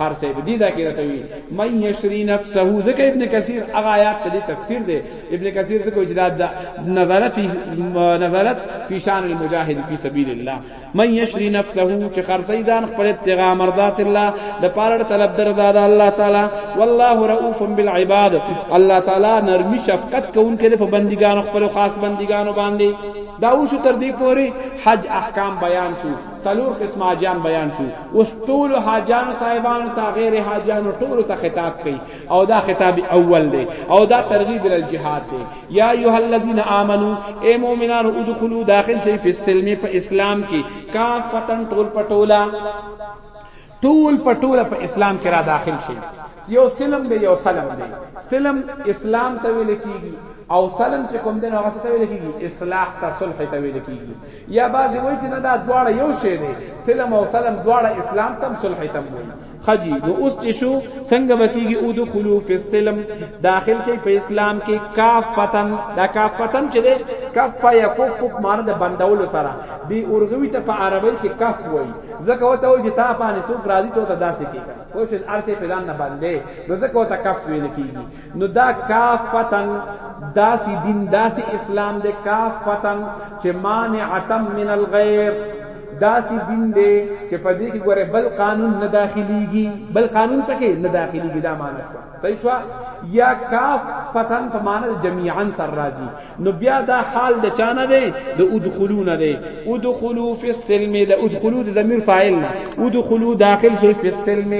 هر څه به دي دا کې راته وي مې یشری نفسه ځکه ابن کثیر هغه آیات ته دي تفسیر دی ابن کثیر ته کوئی اجداد دا نظرت نظرت فی شان المجاهد فی سبیل الله مې یشری نفسه چې خرڅی دان خپل ابتغاء مرضات الله د پاره طلب دردا د الله تعالی والله رؤوف بالعباد الله تعالی نرمی شفقت کوونکې په بندګان خپل خاص بندګان باندې دا اوس تر دې پوري حج احکام بیان شو سلور قسم اجام بیان شو اوس ټول حاجان صاحبان ته غیر حاجان ټول ته خطاب کوي او دا خطاب اول دی او دا ترغیب ال جهاد دی یا ایه الذین آمنو اے مومنان ادخلوا داخل شئ په سلم په اسلام کې کافتن ټول پټولا ټول پټولا په اسلام کې را داخل شئ یو سلم دی یو سلم دی سلم اسلام ته ویل کیږي او سلم چې کوم دین هغه ته ویل کیږي اصلاح ته صلح ته ویل کیږي یا بعضی وای چې نه دا دواړه یو شی دی سلم او سلم دواړه اسلام تم صلح تم وای خجی نو اوس چې شو څنګه بکیږي او دخلو فی السلم داخل کې په اسلام کې کافتن دا کافتن چې ده کف یکف په معنی د بندولو سره دی اورغوی ته په عربی کې کف وای ځکه وته وای چې تا باندې سو راضی ته داسې کیږي کوشش ارته پلان نه باندې نو ځکه وته کف ویل کیږي نو دا کافتن داسی دین داسی اسلام دے کافتن چې مانعتم من الغیر داسی دین دے چې په دې کې ګوره بل قانون نه داخليږي بل قانون پکې نه داخليږي دا معنی شو صحیح شو یا کافتن په معنی جميعا سر راځي نو بیا دا حال د چانه دی د ادخلون دی ادخلو فی السلم د ادخلو د ضمیر فاعل نه ادخلو داخل شي فی السلم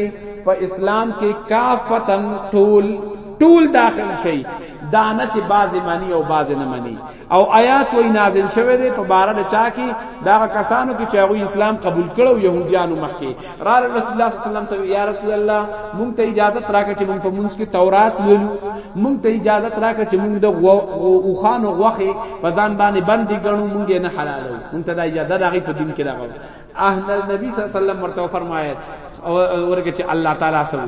په اسلام کې کافتن طول ټول داخل شي دانه چې باز معنی او باز نه معنی او آیات وی نازل شوه دی په بار د چا کې دا کسانو کې چې هغه اسلام قبول کړو يهوديانو مخکې را رسول الله صلی الله علیه وسلم ته یا رسول الله مونږ ته اجازه راکړه چې مونږ په مونږ کې تورات لولو مونږ ته اجازه راکړه چې مونږ د اوخانو غوخه په ځان باندې باندې ګڼو مونږ نه حلالو مونږ ته دا اجازه راغی په دین کې راغو اهل نبی صلی الله علیه وسلم ورته فرمایي ورګه چې الله تعالی سو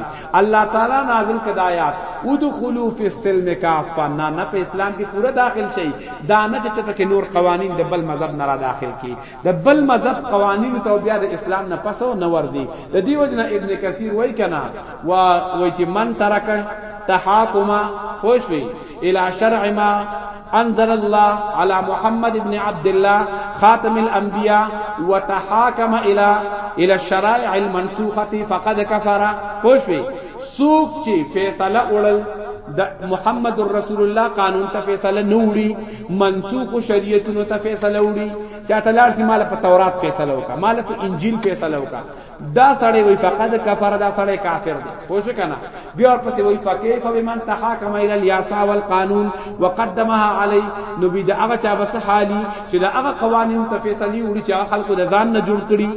الله تعالی نازل کړه آیات ودخلوا فی السلم کافا نه نه په اسلام کې پورا داخل شي دا نه چې ته پکې نور قوانین د بل مذهب نه را داخل کی د بل مذهب قوانینو ته بیا د اسلام نه پسو نه ور دي د دې وجنه ابن کثیر وای کنا و وای چې من ترک تحاکما خوشوي الى شرع ما انزل الله على محمد ابن عبد الله خاتم الانبياء وتحاكم الى الى الشرائع المنسوخه فقد كفر خوشوي سوق چې فیصله وړل د محمد رسول الله قانون ته فیصله نه وړي منسوخ شریعتونو ته فیصله وړي چاته لار سي مال په تورات فیصله وکا مال په انجیل فیصله وکا دا سړی وای فقد کفر دا سړی کافر دی پوه شو کنه بیا ورپسې وای فکیف بمن تحاکم الى الياسا والقانون وقدمها علی نو بي دا هغه چا بس حالي چې دا هغه قوانین ته فیصله وړي چې هغه خلکو د ځان نه جوړ کړي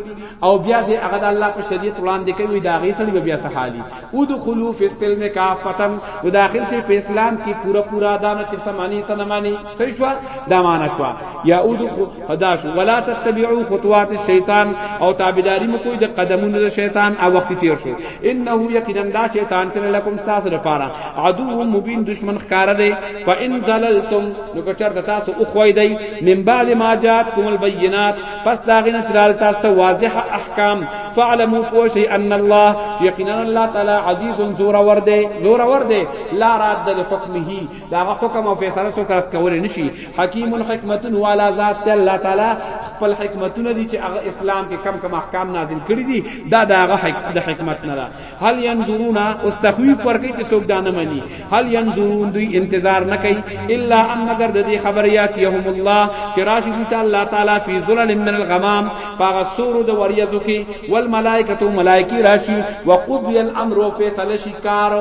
او بیا دې هغه د الله په شریعت وړاندې کوي دا غي سړی بیا سحالي ادخلوا فی السلم کافتا نو داخل شي په اسلام کې پورا پورا دانه چې سمانی سنمانی صحیح شو دا معنا شو یا ادخل فداش ولا تتبعوا خطوات الشیطان او تابعداري مو کوی د قدمونو د شیطان او وخت تیر شو انه یقینا دا شیطان تر لکم تاسو لپاره عدو مبین دشمن ښکار دی فان زللتم نو کچر تاسو او خویدای من بعد ما جات کوم البینات پس داغینا چلال تاسو واضح احکام فعلموا پوشی ان الله یقینا الله تعالی عزیز زور ورده زور ورده لا راد لحکمه دا حکم او فیصله سو کرت کول نشي حکیم حکمت والا ذات الله تعالی خپل حکمتونه دي چې هغه اسلام کې کم کم احکام نازل کړی دي دا دا حکمت نه هل ينظرون اوس تخویف ورکی چې څوک دانه مني هل ينظرون دوی انتظار نه کوي الا ان مگر د دې خبريات يهم الله چې راشي دوی الله تعالی فی ظلل من الغمام پاغه سور د وریځو کې والملائکه ملائکی راشي وقضي الامر فیصله شکار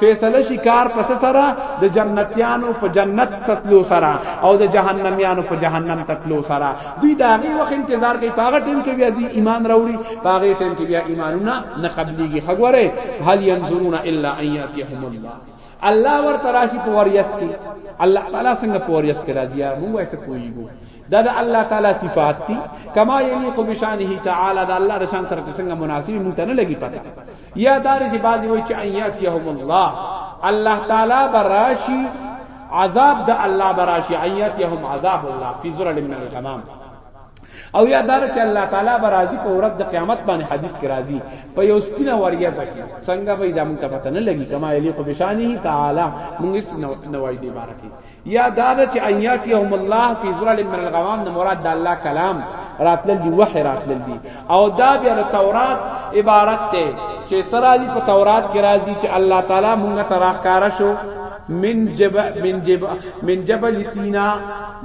فیصله شکار پس سره د جنتیانو په جنت تتلو سره او د جهنميانو په جهنم تتلو سره دوی دا غي وخت انتظار کوي پاغه ټیم کې بیا دوی ایمان راوړي پاغه ټیم کې بیا ایمانونه نه قبليږي خبره هل ينظرون الا ان ياتيهم الله الله ور تراشی په وریس کې الله تعالی څنګه په وریس کې راځي موږ ایسه کویږو دا د الله تعالی صفات دي کما یلیق بشانه تعالی دا الله رشان سره څنګه مناسب مونته نه لګي پتا یا دار چې بعضی وای چې ان یاتیهم الله الله تعالی براشی عذاب د الله براشی ان یاتیهم عذاب الله فی ذلل من الغمام او یا دار چې الله تعالی برازي په ورځ د قیامت باندې حدیث کې راځي په یو سپینه وریا ځکه څنګه به دا مونږ ته پته نه لګي کما یلیق بشانه تعالی مونږ نو نوای دی بارکه یا دا ده چې ان یاتیهم الله فی ظلال من الغمام نه مراد د الله کلام راتلل دی وحی راتلل دی او دا بیا د تورات عبارت ته چې سره دی په تورات کې راځي چې الله تعالی مونږ ته راخکارا شو من جبل من جبل من جبل سینا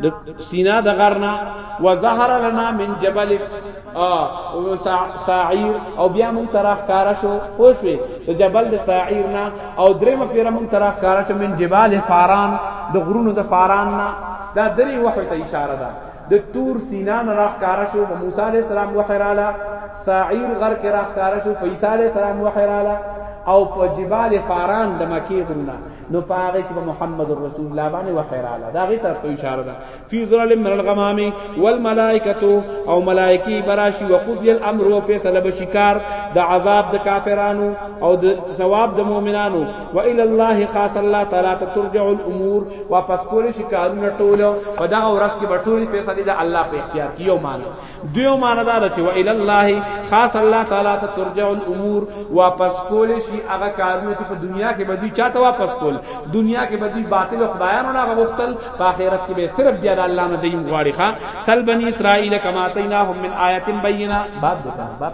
د سینا د غرنا وظهر لنا من جبل ساعیر او بیا مون تراخ کارا شو خوشوی د جبل د ساعیر نا او دریم پیر مون تراخ کارا شو من جبال فاران د غرونو د فاران نا دا دری وحی ته اشاره ده د تور سینا نه راخ کارا شو په موسی علیہ السلام وحی رااله ساعیر غر کې راخ کارا شو په عیسی علیہ السلام وحی رااله او په جبال فاران د مکی غرونه نو پاره کې محمد رسول الله باندې وحی رااله دا غي ته اشاره ده فی ظلل من الغمام والملائکه او ملائکی براشی وقضی الامر او فیصله بشکار د عذاب د کافرانو او د ثواب د مؤمنانو و الی الله خاص الله تعالی ته ترجع الامور واپس کول شي کارونه ټول په دغه ورځ کې به ټول فیصله د الله په اختیار کې یو معنی دیو معنی دا چې و الی الله خاص الله تعالی ته ترجع الامور واپس کول شي هغه کارونه چې په دنیا کې بدی چاته واپس کول دنیا کې بدی باطل خدایانو نه غوښتل په آخرت کې به صرف بیا د الله نه دی غواړي ښا سل بنی اسرائیل کما تیناهم من آیه بینه باب دته باب